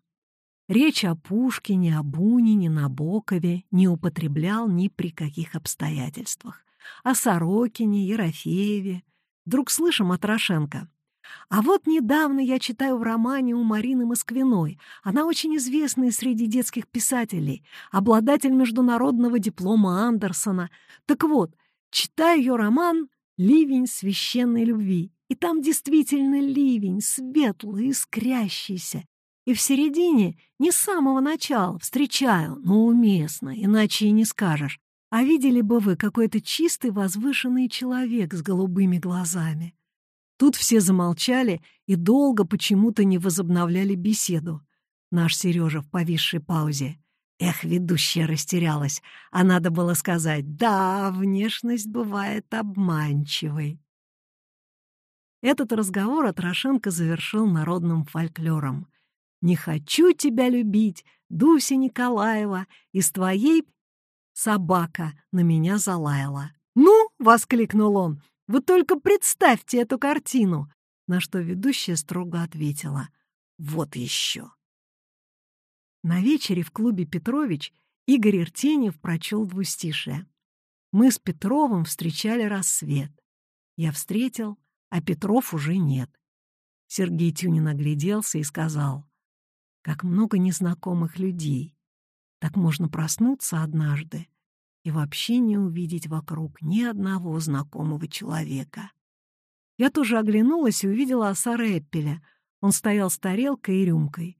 Речь о Пушкине, о Бунине, Набокове не употреблял ни при каких обстоятельствах. О Сорокине, Ерофееве. Вдруг слышим от Рошенко. А вот недавно я читаю в романе у Марины Москвиной. Она очень известная среди детских писателей, обладатель международного диплома Андерсона. Так вот, читаю ее роман «Ливень священной любви». И там действительно ливень, светлый, искрящийся, и в середине, не с самого начала, встречаю, но уместно, иначе и не скажешь. А видели бы вы какой-то чистый, возвышенный человек с голубыми глазами. Тут все замолчали и долго почему-то не возобновляли беседу. Наш Сережа в повисшей паузе. Эх, ведущая растерялась, а надо было сказать «Да, внешность бывает обманчивой». Этот разговор Атрошенко завершил народным фольклором. Не хочу тебя любить, Дуся Николаева, из твоей собака на меня залаяла. «Ну!» — воскликнул он. «Вы только представьте эту картину!» На что ведущая строго ответила. «Вот еще!» На вечере в клубе «Петрович» Игорь Иртенев прочел двустишие. Мы с Петровым встречали рассвет. Я встретил, а Петров уже нет. Сергей Тюнин огляделся и сказал, как много незнакомых людей. Так можно проснуться однажды и вообще не увидеть вокруг ни одного знакомого человека. Я тоже оглянулась и увидела Асара Эппеля. Он стоял с тарелкой и рюмкой.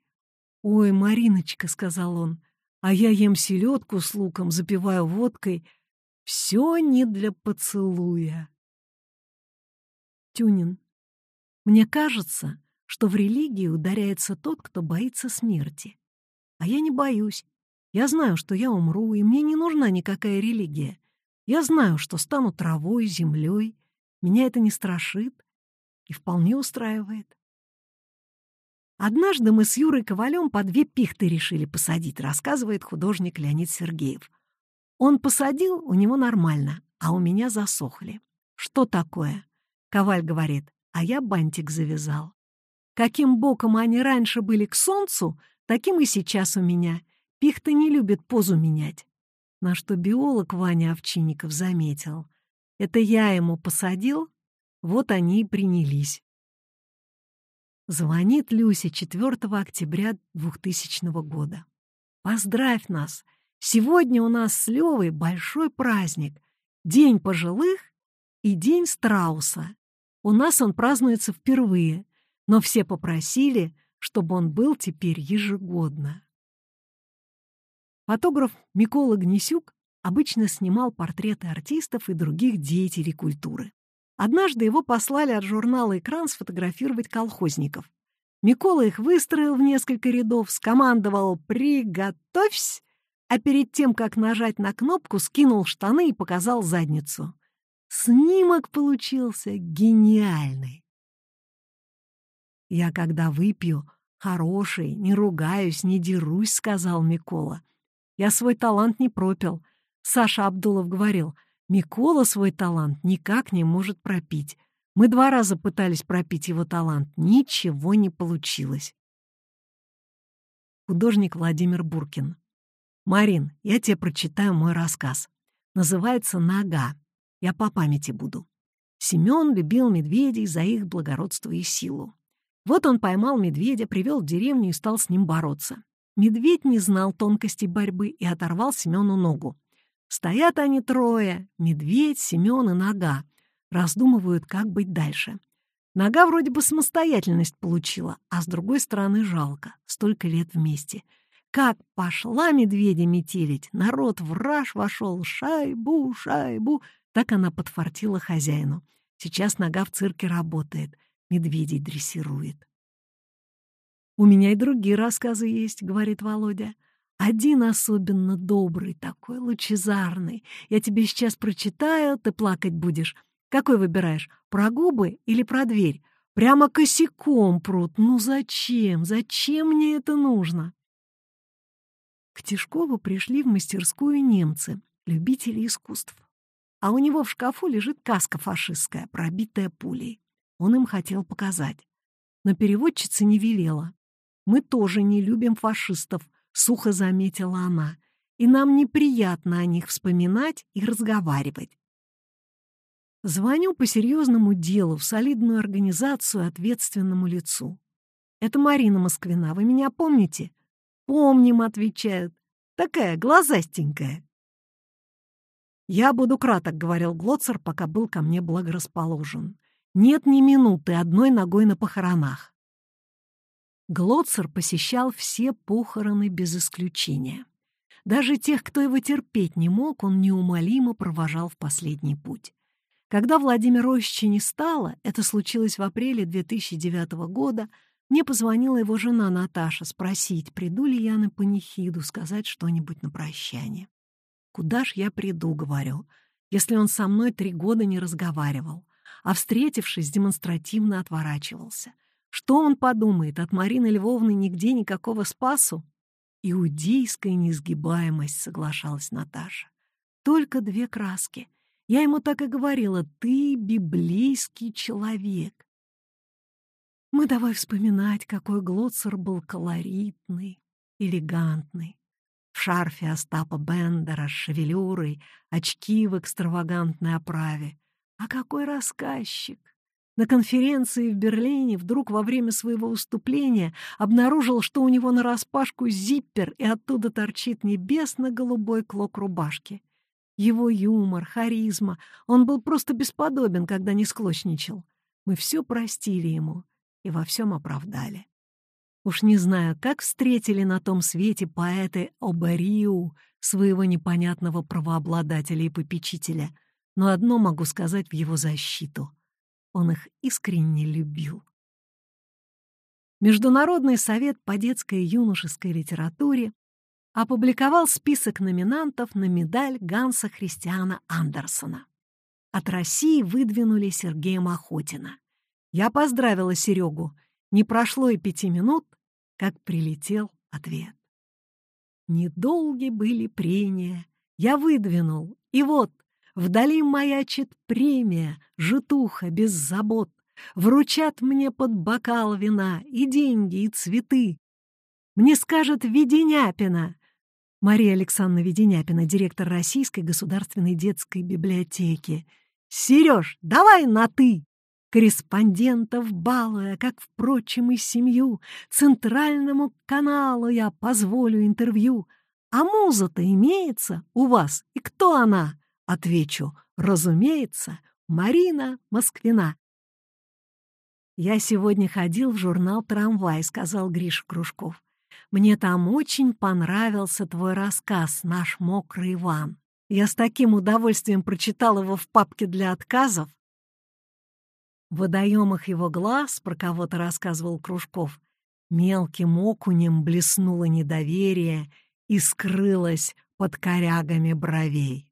«Ой, Мариночка», — сказал он, — «а я ем селедку с луком, запиваю водкой. Все не для поцелуя». Тюнин. Мне кажется, что в религии ударяется тот, кто боится смерти. А я не боюсь. Я знаю, что я умру, и мне не нужна никакая религия. Я знаю, что стану травой, землей. Меня это не страшит и вполне устраивает. Однажды мы с Юрой Ковалем по две пихты решили посадить, рассказывает художник Леонид Сергеев. Он посадил, у него нормально, а у меня засохли. Что такое? Коваль говорит, а я бантик завязал. Каким боком они раньше были к солнцу, таким и сейчас у меня. Пихта не любит позу менять. На что биолог Ваня Овчинников заметил. Это я ему посадил, вот они и принялись. Звонит Люся 4 октября 2000 года. «Поздравь нас! Сегодня у нас с Левой большой праздник. День пожилых и День страуса. У нас он празднуется впервые, но все попросили, чтобы он был теперь ежегодно. Фотограф Микола Гнесюк обычно снимал портреты артистов и других деятелей культуры. Однажды его послали от журнала «Экран» сфотографировать колхозников. Микола их выстроил в несколько рядов, скомандовал «Приготовься!», а перед тем, как нажать на кнопку, скинул штаны и показал задницу. Снимок получился гениальный. «Я когда выпью, хороший, не ругаюсь, не дерусь», — сказал Микола. «Я свой талант не пропил». Саша Абдулов говорил, «Микола свой талант никак не может пропить. Мы два раза пытались пропить его талант, ничего не получилось». Художник Владимир Буркин. «Марин, я тебе прочитаю мой рассказ. Называется «Нога». Я по памяти буду. Семен любил медведей за их благородство и силу. Вот он поймал медведя, привел в деревню и стал с ним бороться. Медведь не знал тонкостей борьбы и оторвал Семену ногу. Стоят они трое — медведь, Семен и нога. Раздумывают, как быть дальше. Нога вроде бы самостоятельность получила, а с другой стороны жалко. Столько лет вместе. Как пошла медведя метелить, народ в вошел, шайбу, шайбу. Так она подфартила хозяину. Сейчас нога в цирке работает, медведей дрессирует. «У меня и другие рассказы есть», — говорит Володя. «Один особенно добрый, такой лучезарный. Я тебе сейчас прочитаю, ты плакать будешь. Какой выбираешь, про губы или про дверь? Прямо косяком прут. Ну зачем? Зачем мне это нужно?» К Тишкову пришли в мастерскую немцы, любители искусств а у него в шкафу лежит каска фашистская, пробитая пулей. Он им хотел показать. Но переводчица не велела. «Мы тоже не любим фашистов», — сухо заметила она. «И нам неприятно о них вспоминать и разговаривать». Звоню по серьезному делу в солидную организацию ответственному лицу. «Это Марина Москвина, вы меня помните?» «Помним», — отвечают. «Такая глазастенькая». «Я буду краток», — говорил Глоцер, пока был ко мне благорасположен. «Нет ни минуты одной ногой на похоронах». Глоцер посещал все похороны без исключения. Даже тех, кто его терпеть не мог, он неумолимо провожал в последний путь. Когда Владимира Рощича не стало, это случилось в апреле 2009 года, мне позвонила его жена Наташа спросить, приду ли я на панихиду, сказать что-нибудь на прощание. Куда ж я приду, говорю, если он со мной три года не разговаривал, а, встретившись, демонстративно отворачивался? Что он подумает, от Марины Львовны нигде никакого спасу? Иудейская несгибаемость, соглашалась Наташа. Только две краски. Я ему так и говорила, ты библейский человек. Мы давай вспоминать, какой Глоцер был колоритный, элегантный в шарфе Остапа Бендера с шевелюрой, очки в экстравагантной оправе. А какой рассказчик! На конференции в Берлине вдруг во время своего выступления обнаружил, что у него нараспашку зиппер, и оттуда торчит небесно-голубой клок рубашки. Его юмор, харизма, он был просто бесподобен, когда не склочничал. Мы все простили ему и во всем оправдали. Уж не знаю, как встретили на том свете поэты Обариу, своего непонятного правообладателя и попечителя, но одно могу сказать в его защиту. Он их искренне любил. Международный совет по детской и юношеской литературе опубликовал список номинантов на медаль Ганса Христиана Андерсона. От России выдвинули Сергея Махотина. Я поздравила Серегу. Не прошло и пяти минут, как прилетел ответ. Недолги были прения, я выдвинул, и вот вдали маячит премия, житуха без забот. Вручат мне под бокал вина и деньги, и цветы. Мне скажет Веденяпина. Мария Александровна Веденяпина, директор Российской государственной детской библиотеки. «Сереж, давай на «ты». Корреспондентов балуя, как, впрочем, и семью, Центральному каналу я позволю интервью. А муза-то имеется у вас, и кто она? Отвечу, разумеется, Марина Москвина. «Я сегодня ходил в журнал «Трамвай», — сказал Гриша Кружков. «Мне там очень понравился твой рассказ «Наш мокрый Иван». Я с таким удовольствием прочитал его в папке для отказов». В водоемах его глаз, про кого-то рассказывал Кружков, мелким окунем блеснуло недоверие и скрылось под корягами бровей.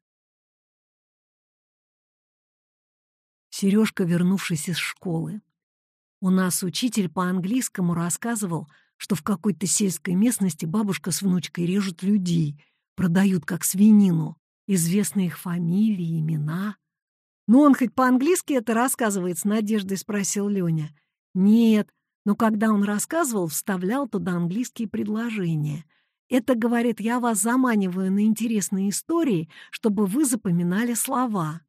Сережка, вернувшись из школы, у нас учитель по английскому рассказывал, что в какой-то сельской местности бабушка с внучкой режут людей, продают как свинину, известны их фамилии, имена. «Ну, он хоть по-английски это рассказывает?» — с надеждой спросил Леня. «Нет, но когда он рассказывал, вставлял туда английские предложения. Это, говорит, я вас заманиваю на интересные истории, чтобы вы запоминали слова.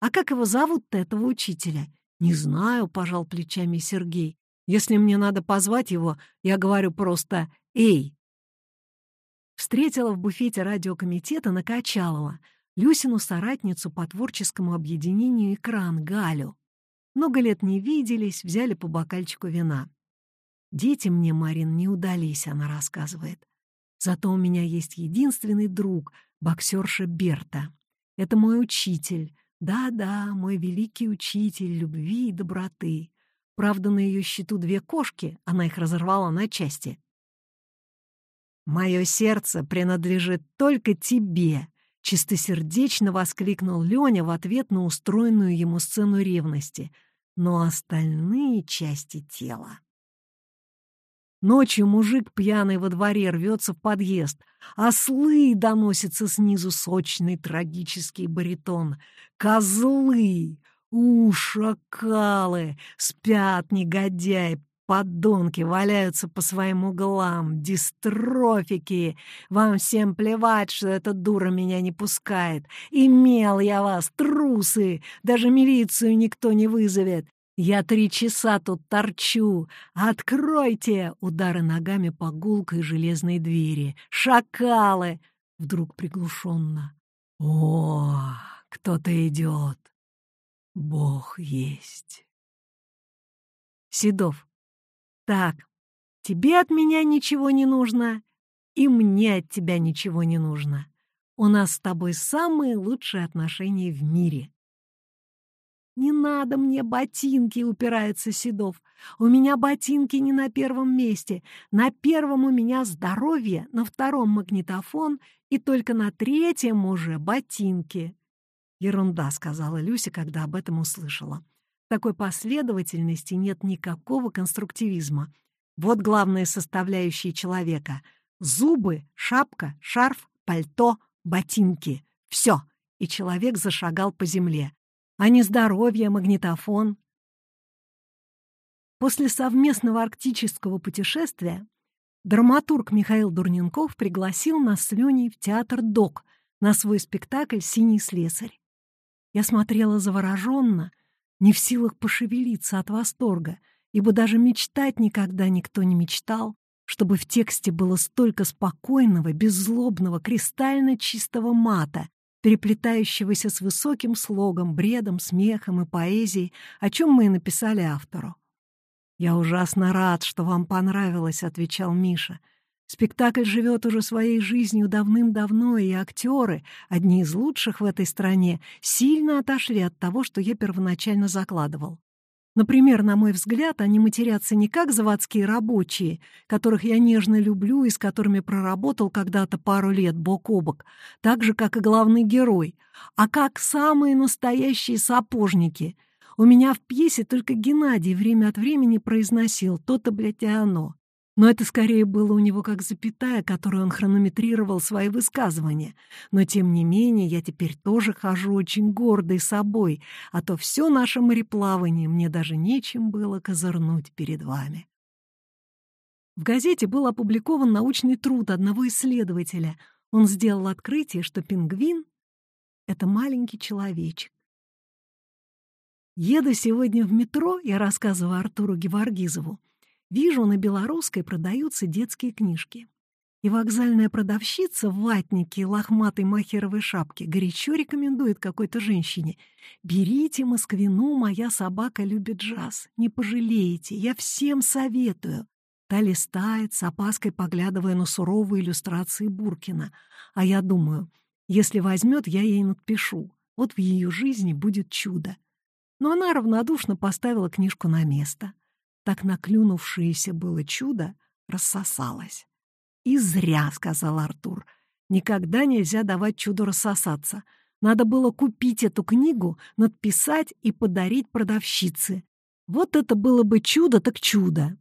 А как его зовут-то, этого учителя? «Не знаю», — пожал плечами Сергей. «Если мне надо позвать его, я говорю просто «Эй!». Встретила в буфете радиокомитета Накачалова, Люсину соратницу по творческому объединению «Экран» Галю. Много лет не виделись, взяли по бокальчику вина. «Дети мне, Марин, не удались», — она рассказывает. «Зато у меня есть единственный друг, боксерша Берта. Это мой учитель, да-да, мой великий учитель любви и доброты. Правда, на ее счету две кошки, она их разорвала на части. «Мое сердце принадлежит только тебе», — чистосердечно воскликнул Леня в ответ на устроенную ему сцену ревности. «Но остальные части тела...» Ночью мужик пьяный во дворе рвется в подъезд. Ослы доносится снизу сочный трагический баритон. Козлы! У, шакалы! Спят негодяи, подонки валяются по своим углам, дистрофики. Вам всем плевать, что эта дура меня не пускает. Имел я вас, трусы! Даже милицию никто не вызовет. «Я три часа тут торчу! Откройте!» Удары ногами по гулкой железной двери. «Шакалы!» Вдруг приглушенно. «О, кто-то идет! Бог есть!» Седов. «Так, тебе от меня ничего не нужно, и мне от тебя ничего не нужно. У нас с тобой самые лучшие отношения в мире. «Не надо мне ботинки!» — упирается Седов. «У меня ботинки не на первом месте. На первом у меня здоровье, на втором магнитофон и только на третьем уже ботинки». «Ерунда», — сказала Люся, когда об этом услышала. Такой последовательности нет никакого конструктивизма. Вот главные составляющие человека. Зубы, шапка, шарф, пальто, ботинки. Все. И человек зашагал по земле а не здоровье, магнитофон. После совместного арктического путешествия драматург Михаил Дурненков пригласил нас с Леней в театр «Док» на свой спектакль «Синий слесарь». Я смотрела завороженно, не в силах пошевелиться от восторга, ибо даже мечтать никогда никто не мечтал, чтобы в тексте было столько спокойного, беззлобного, кристально чистого мата, переплетающегося с высоким слогом, бредом, смехом и поэзией, о чем мы и написали автору. «Я ужасно рад, что вам понравилось», — отвечал Миша. «Спектакль живет уже своей жизнью давным-давно, и актеры, одни из лучших в этой стране, сильно отошли от того, что я первоначально закладывал. Например, на мой взгляд, они матерятся не как заводские рабочие, которых я нежно люблю и с которыми проработал когда-то пару лет бок о бок, так же, как и главный герой, а как самые настоящие сапожники. У меня в пьесе только Геннадий время от времени произносил «то-то, блядь, и оно». Но это скорее было у него как запятая, которую он хронометрировал свои высказывания. Но, тем не менее, я теперь тоже хожу очень гордой собой, а то все наше мореплавание мне даже нечем было козырнуть перед вами. В газете был опубликован научный труд одного исследователя. Он сделал открытие, что пингвин — это маленький человечек. Еду сегодня в метро, я рассказываю Артуру Геваргизову, Вижу, на белорусской продаются детские книжки. И вокзальная продавщица в ватнике лохматой махеровой шапке горячо рекомендует какой-то женщине «Берите москвину, моя собака любит джаз. Не пожалеете, я всем советую». Та листает, с опаской поглядывая на суровые иллюстрации Буркина. А я думаю, если возьмет, я ей надпишу. Вот в ее жизни будет чудо. Но она равнодушно поставила книжку на место. Так наклюнувшееся было чудо рассосалось. «И зря», — сказал Артур. «Никогда нельзя давать чуду рассосаться. Надо было купить эту книгу, надписать и подарить продавщице. Вот это было бы чудо так чудо!»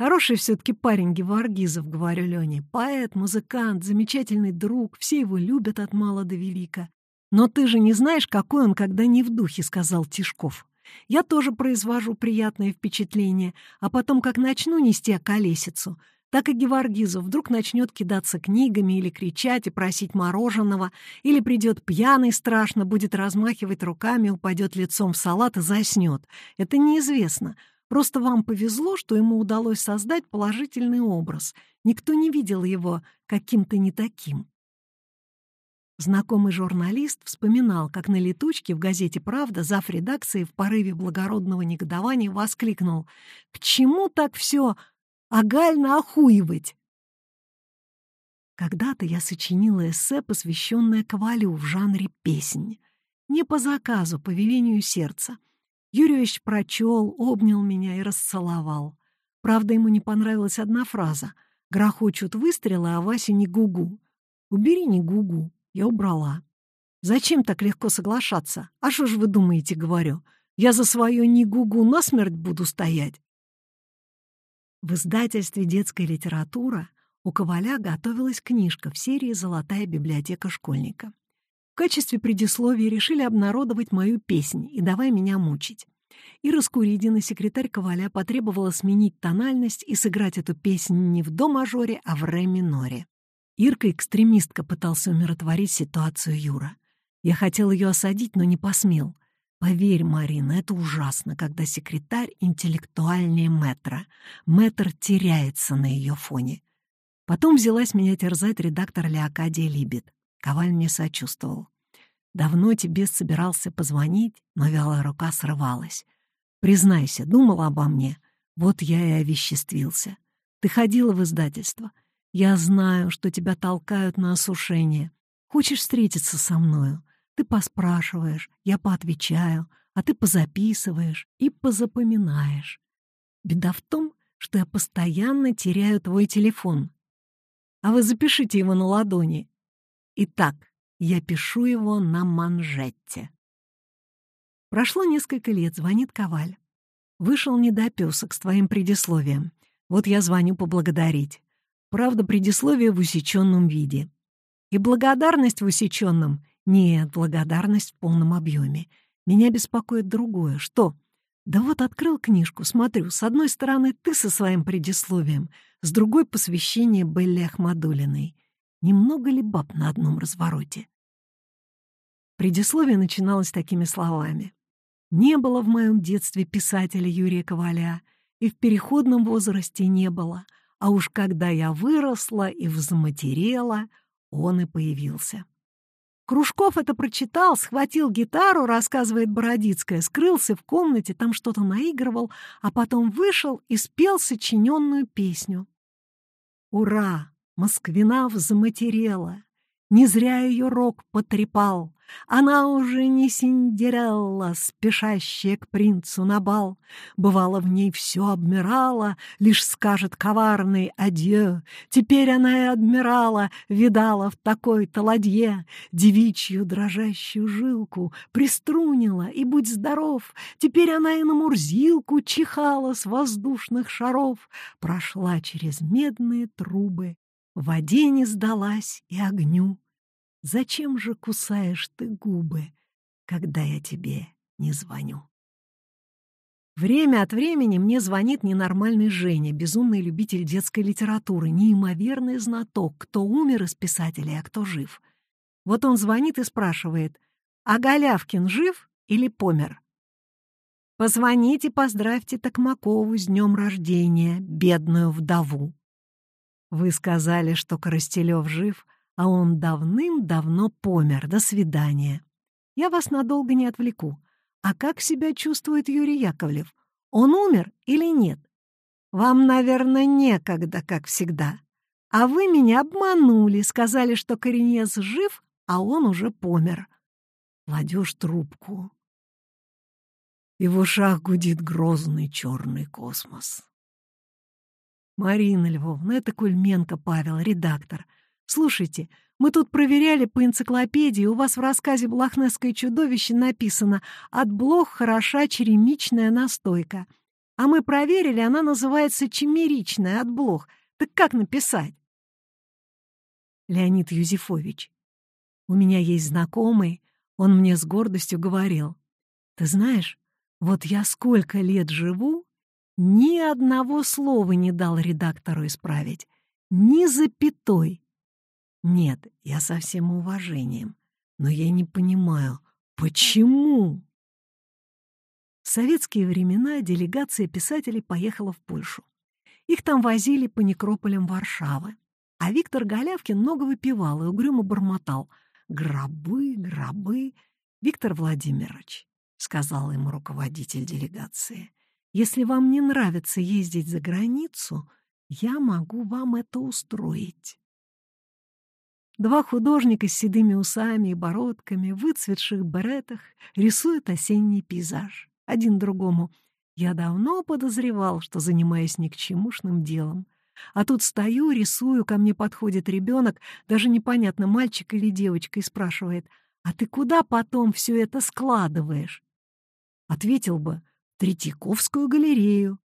Хороший все-таки парень Геворгизов, говорю Лене. Поэт, музыкант, замечательный друг, все его любят от мала до велика. Но ты же не знаешь, какой он, когда не в духе, сказал Тишков. Я тоже произвожу приятное впечатление, а потом, как начну нести околесицу, так и Геворгизов вдруг начнет кидаться книгами или кричать и просить мороженого, или придет пьяный страшно, будет размахивать руками, упадет лицом в салат и заснет. Это неизвестно. Просто вам повезло, что ему удалось создать положительный образ. Никто не видел его каким-то не таким. Знакомый журналист вспоминал, как на летучке в газете «Правда» зав. редакции в порыве благородного негодования воскликнул «К чему так все агально охуивать. Когда-то я сочинила эссе, посвященное Ковалю в жанре песнь. Не по заказу, по велению сердца. Юрьевич прочел, обнял меня и расцеловал. Правда, ему не понравилась одна фраза. «Грохочут выстрелы, а Вася не гугу». «Убери не гугу». Я убрала. «Зачем так легко соглашаться? А что ж вы думаете, говорю? Я за свое не гугу насмерть буду стоять?» В издательстве «Детская литература» у Коваля готовилась книжка в серии «Золотая библиотека школьника». В качестве предисловия решили обнародовать мою песнь и давай меня мучить. Ира Скуридина, секретарь Коваля, потребовала сменить тональность и сыграть эту песню не в до-мажоре, а в ре-миноре. Ирка-экстремистка пытался умиротворить ситуацию Юра. Я хотел ее осадить, но не посмел. Поверь, Марина, это ужасно, когда секретарь интеллектуальнее мэтра. Мэтр теряется на ее фоне. Потом взялась меня терзать редактор Леокадия Либет. Коваль мне сочувствовал. Давно тебе собирался позвонить, но вялая рука срывалась. Признайся, думала обо мне. Вот я и овеществился. Ты ходила в издательство. Я знаю, что тебя толкают на осушение. Хочешь встретиться со мною? Ты поспрашиваешь, я поотвечаю, а ты позаписываешь и позапоминаешь. Беда в том, что я постоянно теряю твой телефон. А вы запишите его на ладони. Итак, я пишу его на манжете. Прошло несколько лет, звонит Коваль. Вышел недопесок с твоим предисловием. Вот я звоню поблагодарить. Правда, предисловие в усеченном виде. И благодарность в усеченном нет, благодарность в полном объеме. Меня беспокоит другое. Что? Да вот открыл книжку, смотрю, с одной стороны ты со своим предисловием, с другой — посвящение Белли Ахмадулиной. Немного ли баб на одном развороте? Предисловие начиналось такими словами. «Не было в моем детстве писателя Юрия Коваля, и в переходном возрасте не было, а уж когда я выросла и взматерела, он и появился». Кружков это прочитал, схватил гитару, рассказывает Бородицкая, скрылся в комнате, там что-то наигрывал, а потом вышел и спел сочиненную песню. Ура! Москвина взматерела, не зря ее рок потрепал, она уже не Синдерелла, спешащая к принцу на бал. Бывало, в ней все обмирало, лишь скажет коварный адье. Теперь она и адмирала видала в такой-то ладье. Девичью дрожащую жилку приструнила, и будь здоров. Теперь она и на Мурзилку чихала с воздушных шаров. Прошла через медные трубы, воде не сдалась и огню. Зачем же кусаешь ты губы, когда я тебе не звоню? Время от времени мне звонит ненормальный Женя, безумный любитель детской литературы, неимоверный знаток, кто умер из писателей, а кто жив. Вот он звонит и спрашивает, а Голявкин жив или помер? Позвоните, поздравьте Токмакову с днем рождения, бедную вдову. Вы сказали, что Коростелев жив, а он давным-давно помер. До свидания. Я вас надолго не отвлеку. А как себя чувствует Юрий Яковлев? Он умер или нет? Вам, наверное, некогда, как всегда. А вы меня обманули, сказали, что Коренец жив, а он уже помер. Кладешь трубку. И в ушах гудит грозный черный космос. Марина Львовна, это Кульменко Павел, редактор. Слушайте, мы тут проверяли по энциклопедии, у вас в рассказе «Блохнесское чудовище» написано «От блох хороша черемичная настойка». А мы проверили, она называется чемеричная от блох. Так как написать? Леонид Юзефович, у меня есть знакомый, он мне с гордостью говорил. Ты знаешь, вот я сколько лет живу, ни одного слова не дал редактору исправить, ни запятой. Нет, я со всем уважением, но я не понимаю, почему? В советские времена делегация писателей поехала в Польшу. Их там возили по некрополям Варшавы. А Виктор Голявкин много выпивал и угрюмо бормотал. «Гробы, гробы!» «Виктор Владимирович», — сказал ему руководитель делегации, если вам не нравится ездить за границу, я могу вам это устроить. Два художника с седыми усами и бородками, выцветших беретах, рисуют осенний пейзаж. Один другому. Я давно подозревал, что занимаюсь никчемушным делом. А тут стою, рисую, ко мне подходит ребенок, даже непонятно, мальчик или девочка, и спрашивает, «А ты куда потом все это складываешь?» Ответил бы, Третьяковскую галерею.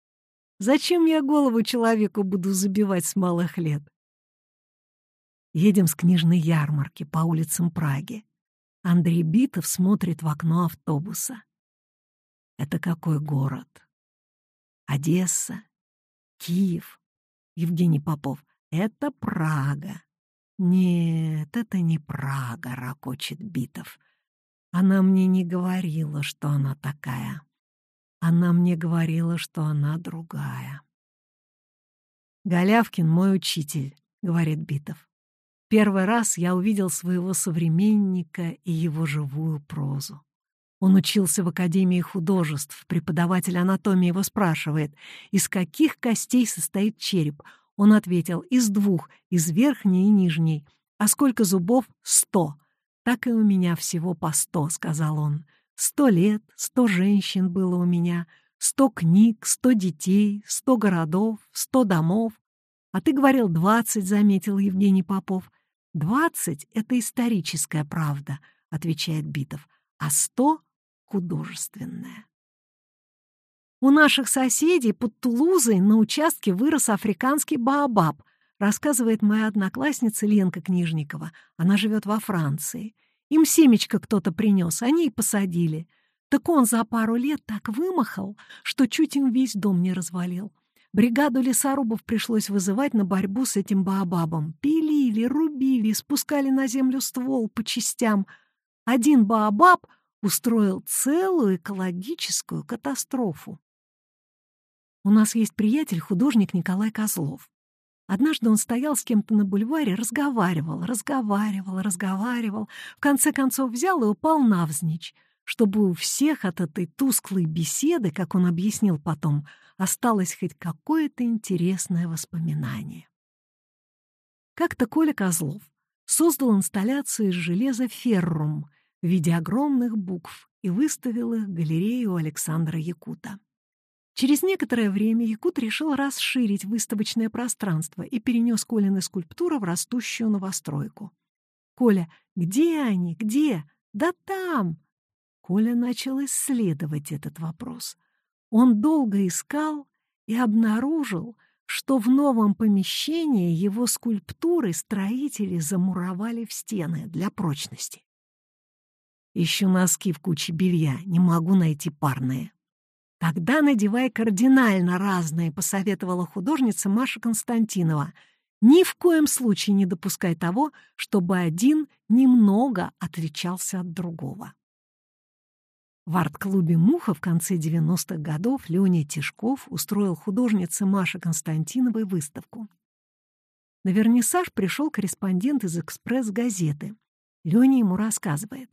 Зачем я голову человеку буду забивать с малых лет? Едем с книжной ярмарки по улицам Праги. Андрей Битов смотрит в окно автобуса. Это какой город? Одесса, Киев, Евгений Попов. Это Прага. Нет, это не Прага, ракочет Битов. Она мне не говорила, что она такая. Она мне говорила, что она другая. «Голявкин — мой учитель», — говорит Битов. «Первый раз я увидел своего современника и его живую прозу. Он учился в Академии художеств. Преподаватель анатомии его спрашивает, из каких костей состоит череп. Он ответил, из двух, из верхней и нижней. А сколько зубов? Сто. Так и у меня всего по сто, сказал он. Сто лет, сто женщин было у меня, сто книг, сто детей, сто городов, сто домов. А ты говорил двадцать, заметил Евгений Попов. Двадцать — это историческая правда, отвечает Битов, а сто — художественная. У наших соседей под Тулузой на участке вырос африканский баобаб, рассказывает моя одноклассница Ленка Книжникова. Она живет во Франции. Им семечко кто-то принес, они и посадили. Так он за пару лет так вымахал, что чуть им весь дом не развалил. Бригаду лесорубов пришлось вызывать на борьбу с этим баобабом. Пилили, рубили, спускали на землю ствол по частям. Один баобаб устроил целую экологическую катастрофу. У нас есть приятель, художник Николай Козлов. Однажды он стоял с кем-то на бульваре, разговаривал, разговаривал, разговаривал, в конце концов взял и упал навзничь, чтобы у всех от этой тусклой беседы, как он объяснил потом, осталось хоть какое-то интересное воспоминание. Как-то Коля Козлов создал инсталляцию из железа «Феррум» в виде огромных букв и выставил их в галерею Александра Якута. Через некоторое время Якут решил расширить выставочное пространство и перенес Колины скульптуры в растущую новостройку. «Коля, где они? Где? Да там!» Коля начал исследовать этот вопрос. Он долго искал и обнаружил, что в новом помещении его скульптуры строители замуровали в стены для прочности. Ищу носки в куче белья, не могу найти парные. «Тогда надевай кардинально разные», — посоветовала художница Маша Константинова. «Ни в коем случае не допускай того, чтобы один немного отличался от другого». В арт-клубе «Муха» в конце 90-х годов Леня Тишков устроил художнице Маше Константиновой выставку. На вернисаж пришел корреспондент из «Экспресс-газеты». Леня ему рассказывает.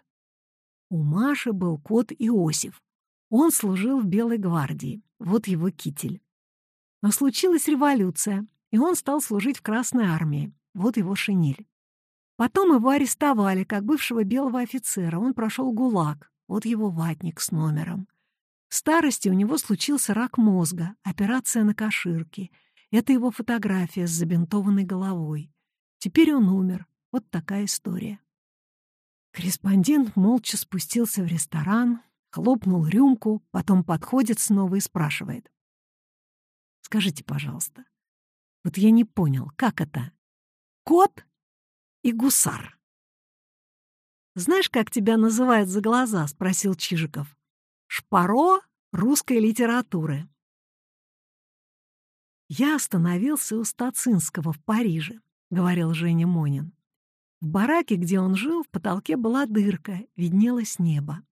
У Маши был кот Иосиф. Он служил в Белой гвардии. Вот его китель. Но случилась революция, и он стал служить в Красной армии. Вот его шинель. Потом его арестовали, как бывшего белого офицера. Он прошел ГУЛАГ. Вот его ватник с номером. В старости у него случился рак мозга, операция на коширке. Это его фотография с забинтованной головой. Теперь он умер. Вот такая история. Корреспондент молча спустился в ресторан, хлопнул рюмку, потом подходит снова и спрашивает. «Скажите, пожалуйста, вот я не понял, как это? Кот и гусар. «Знаешь, как тебя называют за глаза?» — спросил Чижиков. «Шпаро русской литературы». «Я остановился у Стацинского в Париже», — говорил Женя Монин. В бараке, где он жил, в потолке была дырка, виднелось небо.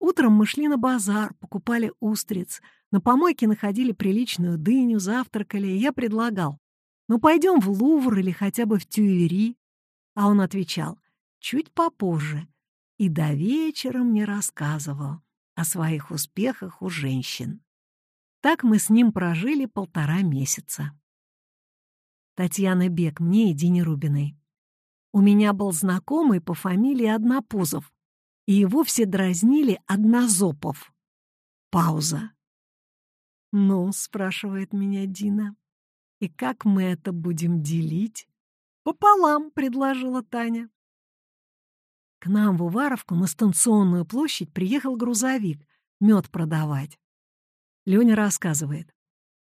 Утром мы шли на базар, покупали устриц, на помойке находили приличную дыню, завтракали, и я предлагал, ну пойдем в Лувр или хотя бы в Тюильри. А он отвечал, чуть попозже, и до вечера мне рассказывал о своих успехах у женщин. Так мы с ним прожили полтора месяца. Татьяна Бек, мне и Дине Рубиной. У меня был знакомый по фамилии Однопузов, и его все дразнили Однозопов. Пауза. «Ну?» — спрашивает меня Дина. «И как мы это будем делить?» «Пополам», — предложила Таня. К нам в Уваровку на станционную площадь приехал грузовик мед продавать. Леня рассказывает.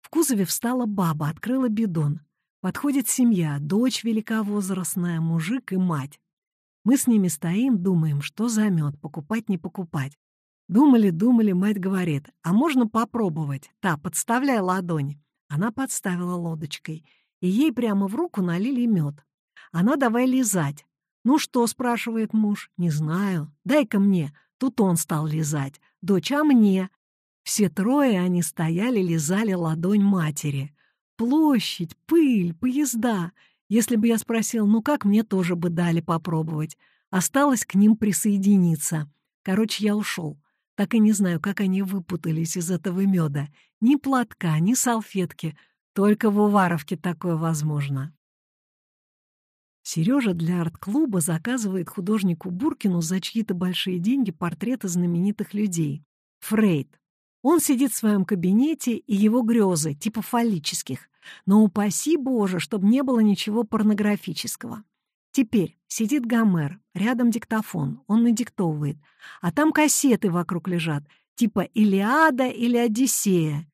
В кузове встала баба, открыла бидон. Подходит семья, дочь великовозрастная, мужик и мать. Мы с ними стоим, думаем, что за мед, покупать, не покупать. Думали, думали, мать говорит, а можно попробовать? Та, подставляй ладонь. Она подставила лодочкой, и ей прямо в руку налили мед. Она давай лизать. «Ну что?» — спрашивает муж. «Не знаю. Дай-ка мне». Тут он стал лизать. «Дочь, а мне?» Все трое они стояли, лизали ладонь матери. Площадь, пыль, поезда. Если бы я спросил, ну как, мне тоже бы дали попробовать. Осталось к ним присоединиться. Короче, я ушел. Так и не знаю, как они выпутались из этого меда. Ни платка, ни салфетки. Только в Уваровке такое возможно. Сережа для арт-клуба заказывает художнику Буркину за чьи-то большие деньги портреты знаменитых людей. Фрейд. Он сидит в своем кабинете, и его грезы, типа фаллических. Но упаси Боже, чтобы не было ничего порнографического. Теперь сидит Гомер, рядом диктофон, он надиктовывает, а там кассеты вокруг лежат, типа «Илиада» или «Одиссея».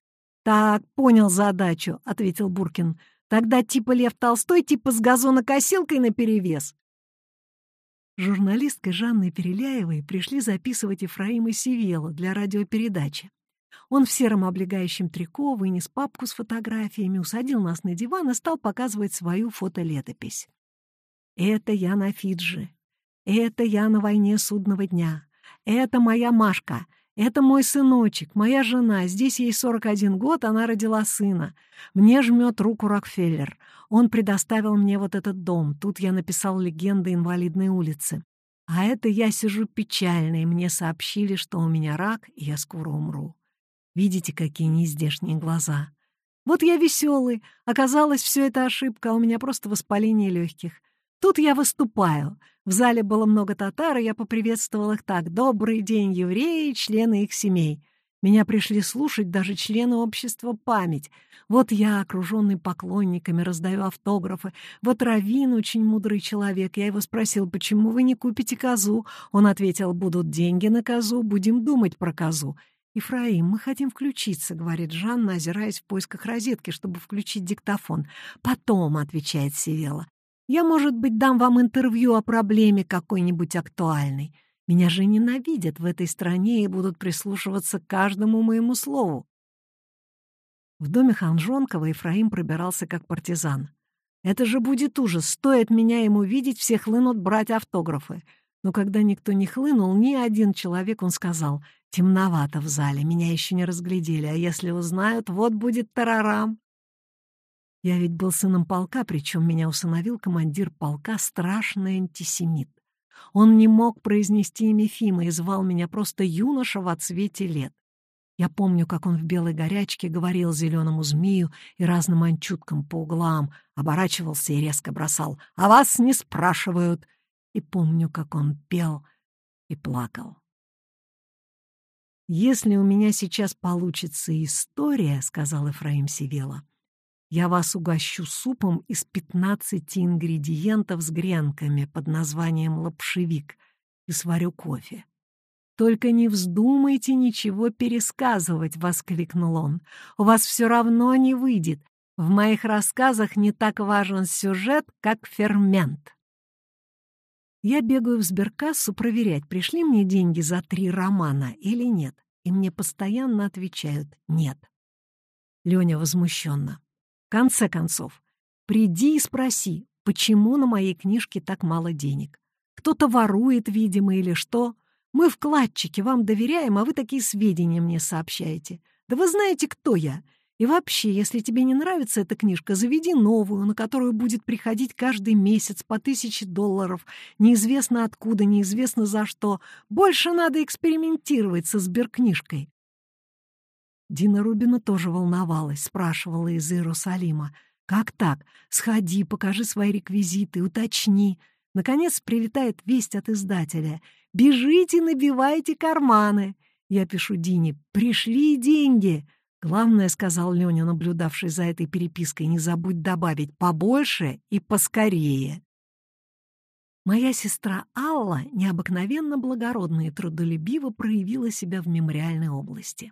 «Так, понял задачу», — ответил Буркин. Тогда типа Лев Толстой, типа с газонокосилкой наперевес. Журналисткой Жанной Переляевой пришли записывать Ефраима Севела для радиопередачи. Он в сером облегающем трико вынес папку с фотографиями, усадил нас на диван и стал показывать свою фотолетопись. «Это я на Фиджи. Это я на войне судного дня. Это моя Машка. «Это мой сыночек, моя жена. Здесь ей 41 год, она родила сына. Мне жмет руку Рокфеллер. Он предоставил мне вот этот дом. Тут я написал легенды инвалидной улицы. А это я сижу печально, и мне сообщили, что у меня рак, и я скоро умру. Видите, какие нездешние глаза. Вот я веселый. Оказалось, все это ошибка, а у меня просто воспаление легких. Тут я выступаю. В зале было много татар, и я поприветствовал их так. «Добрый день, евреи, члены их семей». Меня пришли слушать даже члены общества «Память». Вот я, окруженный поклонниками, раздаю автографы. Вот Равин, очень мудрый человек. Я его спросил, почему вы не купите козу? Он ответил, будут деньги на козу, будем думать про козу. «Ифраим, мы хотим включиться», — говорит Жанна, озираясь в поисках розетки, чтобы включить диктофон. «Потом», — отвечает Севела. Я, может быть, дам вам интервью о проблеме какой-нибудь актуальной. Меня же ненавидят в этой стране и будут прислушиваться к каждому моему слову. В доме Ханжонкова Ефраим пробирался как партизан. Это же будет ужас. Стоит меня ему видеть, все хлынут брать автографы. Но когда никто не хлынул, ни один человек, он сказал, темновато в зале, меня еще не разглядели, а если узнают, вот будет тарарам. Я ведь был сыном полка, причем меня усыновил командир полка, страшный антисемит. Он не мог произнести имя Фима и звал меня просто юноша в отсвете лет. Я помню, как он в белой горячке говорил зеленому змею и разным анчуткам по углам, оборачивался и резко бросал «А вас не спрашивают!» И помню, как он пел и плакал. «Если у меня сейчас получится история, — сказал Ефраим Севела, — я вас угощу супом из пятнадцати ингредиентов с гренками под названием лапшевик и сварю кофе. «Только не вздумайте ничего пересказывать», — воскликнул он. «У вас все равно не выйдет. В моих рассказах не так важен сюжет, как фермент». Я бегаю в сберкассу проверять, пришли мне деньги за три романа или нет, и мне постоянно отвечают «нет». Леня возмущенно. В конце концов, приди и спроси, почему на моей книжке так мало денег. Кто-то ворует, видимо, или что? Мы вкладчики, вам доверяем, а вы такие сведения мне сообщаете. Да вы знаете, кто я. И вообще, если тебе не нравится эта книжка, заведи новую, на которую будет приходить каждый месяц по тысяче долларов. Неизвестно откуда, неизвестно за что. Больше надо экспериментировать со сберкнижкой. Дина Рубина тоже волновалась, спрашивала из Иерусалима. «Как так? Сходи, покажи свои реквизиты, уточни». Наконец прилетает весть от издателя. «Бежите, набивайте карманы!» Я пишу Дине. «Пришли деньги!» Главное, — сказал Леня, наблюдавший за этой перепиской, — не забудь добавить побольше и поскорее. Моя сестра Алла необыкновенно благородно и трудолюбиво проявила себя в мемориальной области.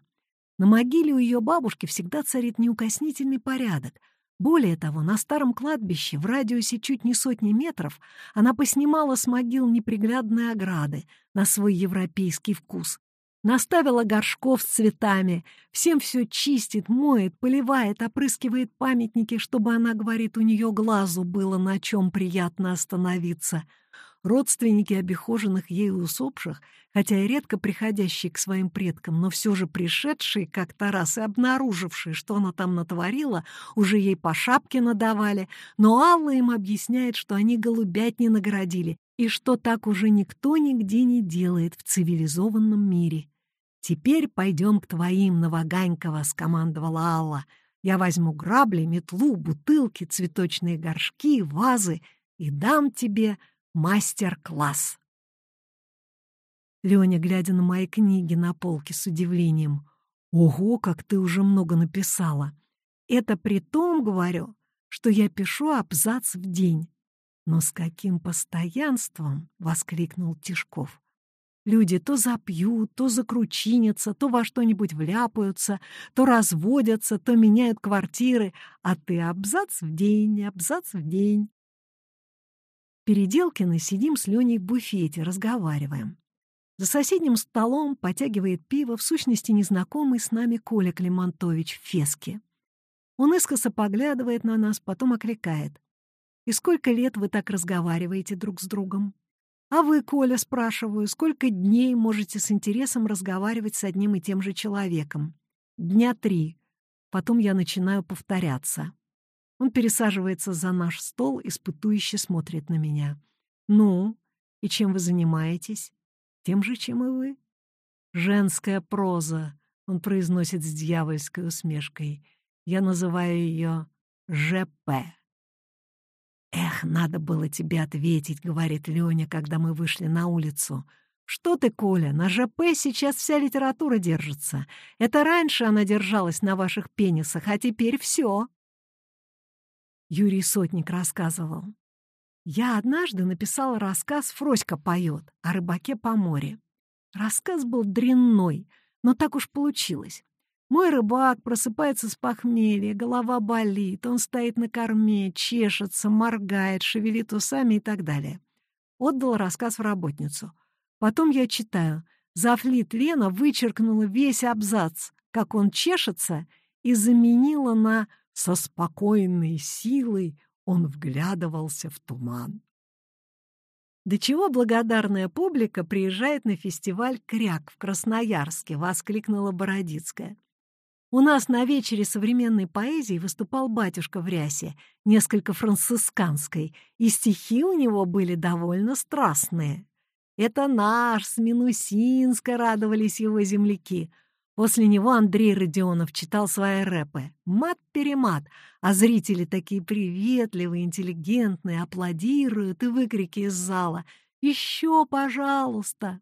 На могиле у ее бабушки всегда царит неукоснительный порядок — более того, на старом кладбище в радиусе чуть не сотни метров она поснимала с могил неприглядные ограды на свой европейский вкус. Наставила горшков с цветами, всем все чистит, моет, поливает, опрыскивает памятники, чтобы, она говорит, у нее глазу было на чем приятно остановиться — Родственники обихоженных ею усопших, хотя и редко приходящие к своим предкам, но все же пришедшие как-то раз и обнаружившие, что она там натворила, уже ей по шапке надавали, но Алла им объясняет, что они голубять не наградили и что так уже никто нигде не делает в цивилизованном мире. «Теперь пойдем к твоим, Новоганькова», — скомандовала Алла. «Я возьму грабли, метлу, бутылки, цветочные горшки, вазы и дам тебе...» Мастер-класс. Леня, глядя на мои книги на полке с удивлением. «Ого, как ты уже много написала! Это при том, говорю, что я пишу абзац в день». «Но с каким постоянством!» — воскликнул Тишков. Люди то запьют, то закручинятся, то во что-нибудь вляпаются, то разводятся, то меняют квартиры, а ты абзац в день, абзац в день. Переделкины сидим с Леней в буфете, разговариваем. За соседним столом потягивает пиво, в сущности незнакомый с нами Коля Климантович в феске. Он искоса поглядывает на нас, потом окликает. «И сколько лет вы так разговариваете друг с другом?» «А вы, Коля, спрашиваю, сколько дней можете с интересом разговаривать с одним и тем же человеком?» «Дня три». Потом я начинаю повторяться. Он пересаживается за наш стол, испытующе смотрит на меня. «Ну, и чем вы занимаетесь?» «Тем же, чем и вы». «Женская проза», — он произносит с дьявольской усмешкой. Я называю ее ЖП. «Эх, надо было тебе ответить», — говорит Леня, когда мы вышли на улицу. «Что ты, Коля, на ЖП сейчас вся литература держится. Это раньше она держалась на ваших пенисах, а теперь все». Юрий Сотник рассказывал. Я однажды написал рассказ «Фроська поет» о рыбаке по море. Рассказ был дрянной, но так уж получилось. Мой рыбак просыпается с похмелья, голова болит, он стоит на корме, чешется, моргает, шевелит усами и так далее. Отдал рассказ в работницу. Потом я читаю. Зафлит Лена вычеркнула весь абзац, как он чешется, и заменила на со спокойной силой он вглядывался в туман. До чего благодарная публика приезжает на фестиваль «Кряк» в Красноярске, воскликнула Бородицкая. У нас на вечере современной поэзии выступал батюшка в рясе, несколько францисканской, и стихи у него были довольно страстные. Это наш, с Минусинска радовались его земляки. После него Андрей Родионов читал свои рэпы. Мат-перемат, а зрители такие приветливые, интеллигентные, аплодируют и выкрики из зала. «Еще, пожалуйста!»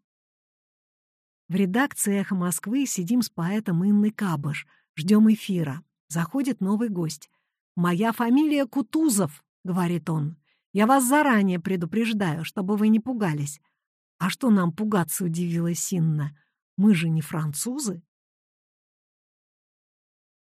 В редакции «Эхо Москвы» сидим с поэтом Инной Кабыш — Ждем эфира. Заходит новый гость. «Моя фамилия Кутузов», — говорит он. «Я вас заранее предупреждаю, чтобы вы не пугались». «А что нам пугаться?» — удивилась Инна. «Мы же не французы».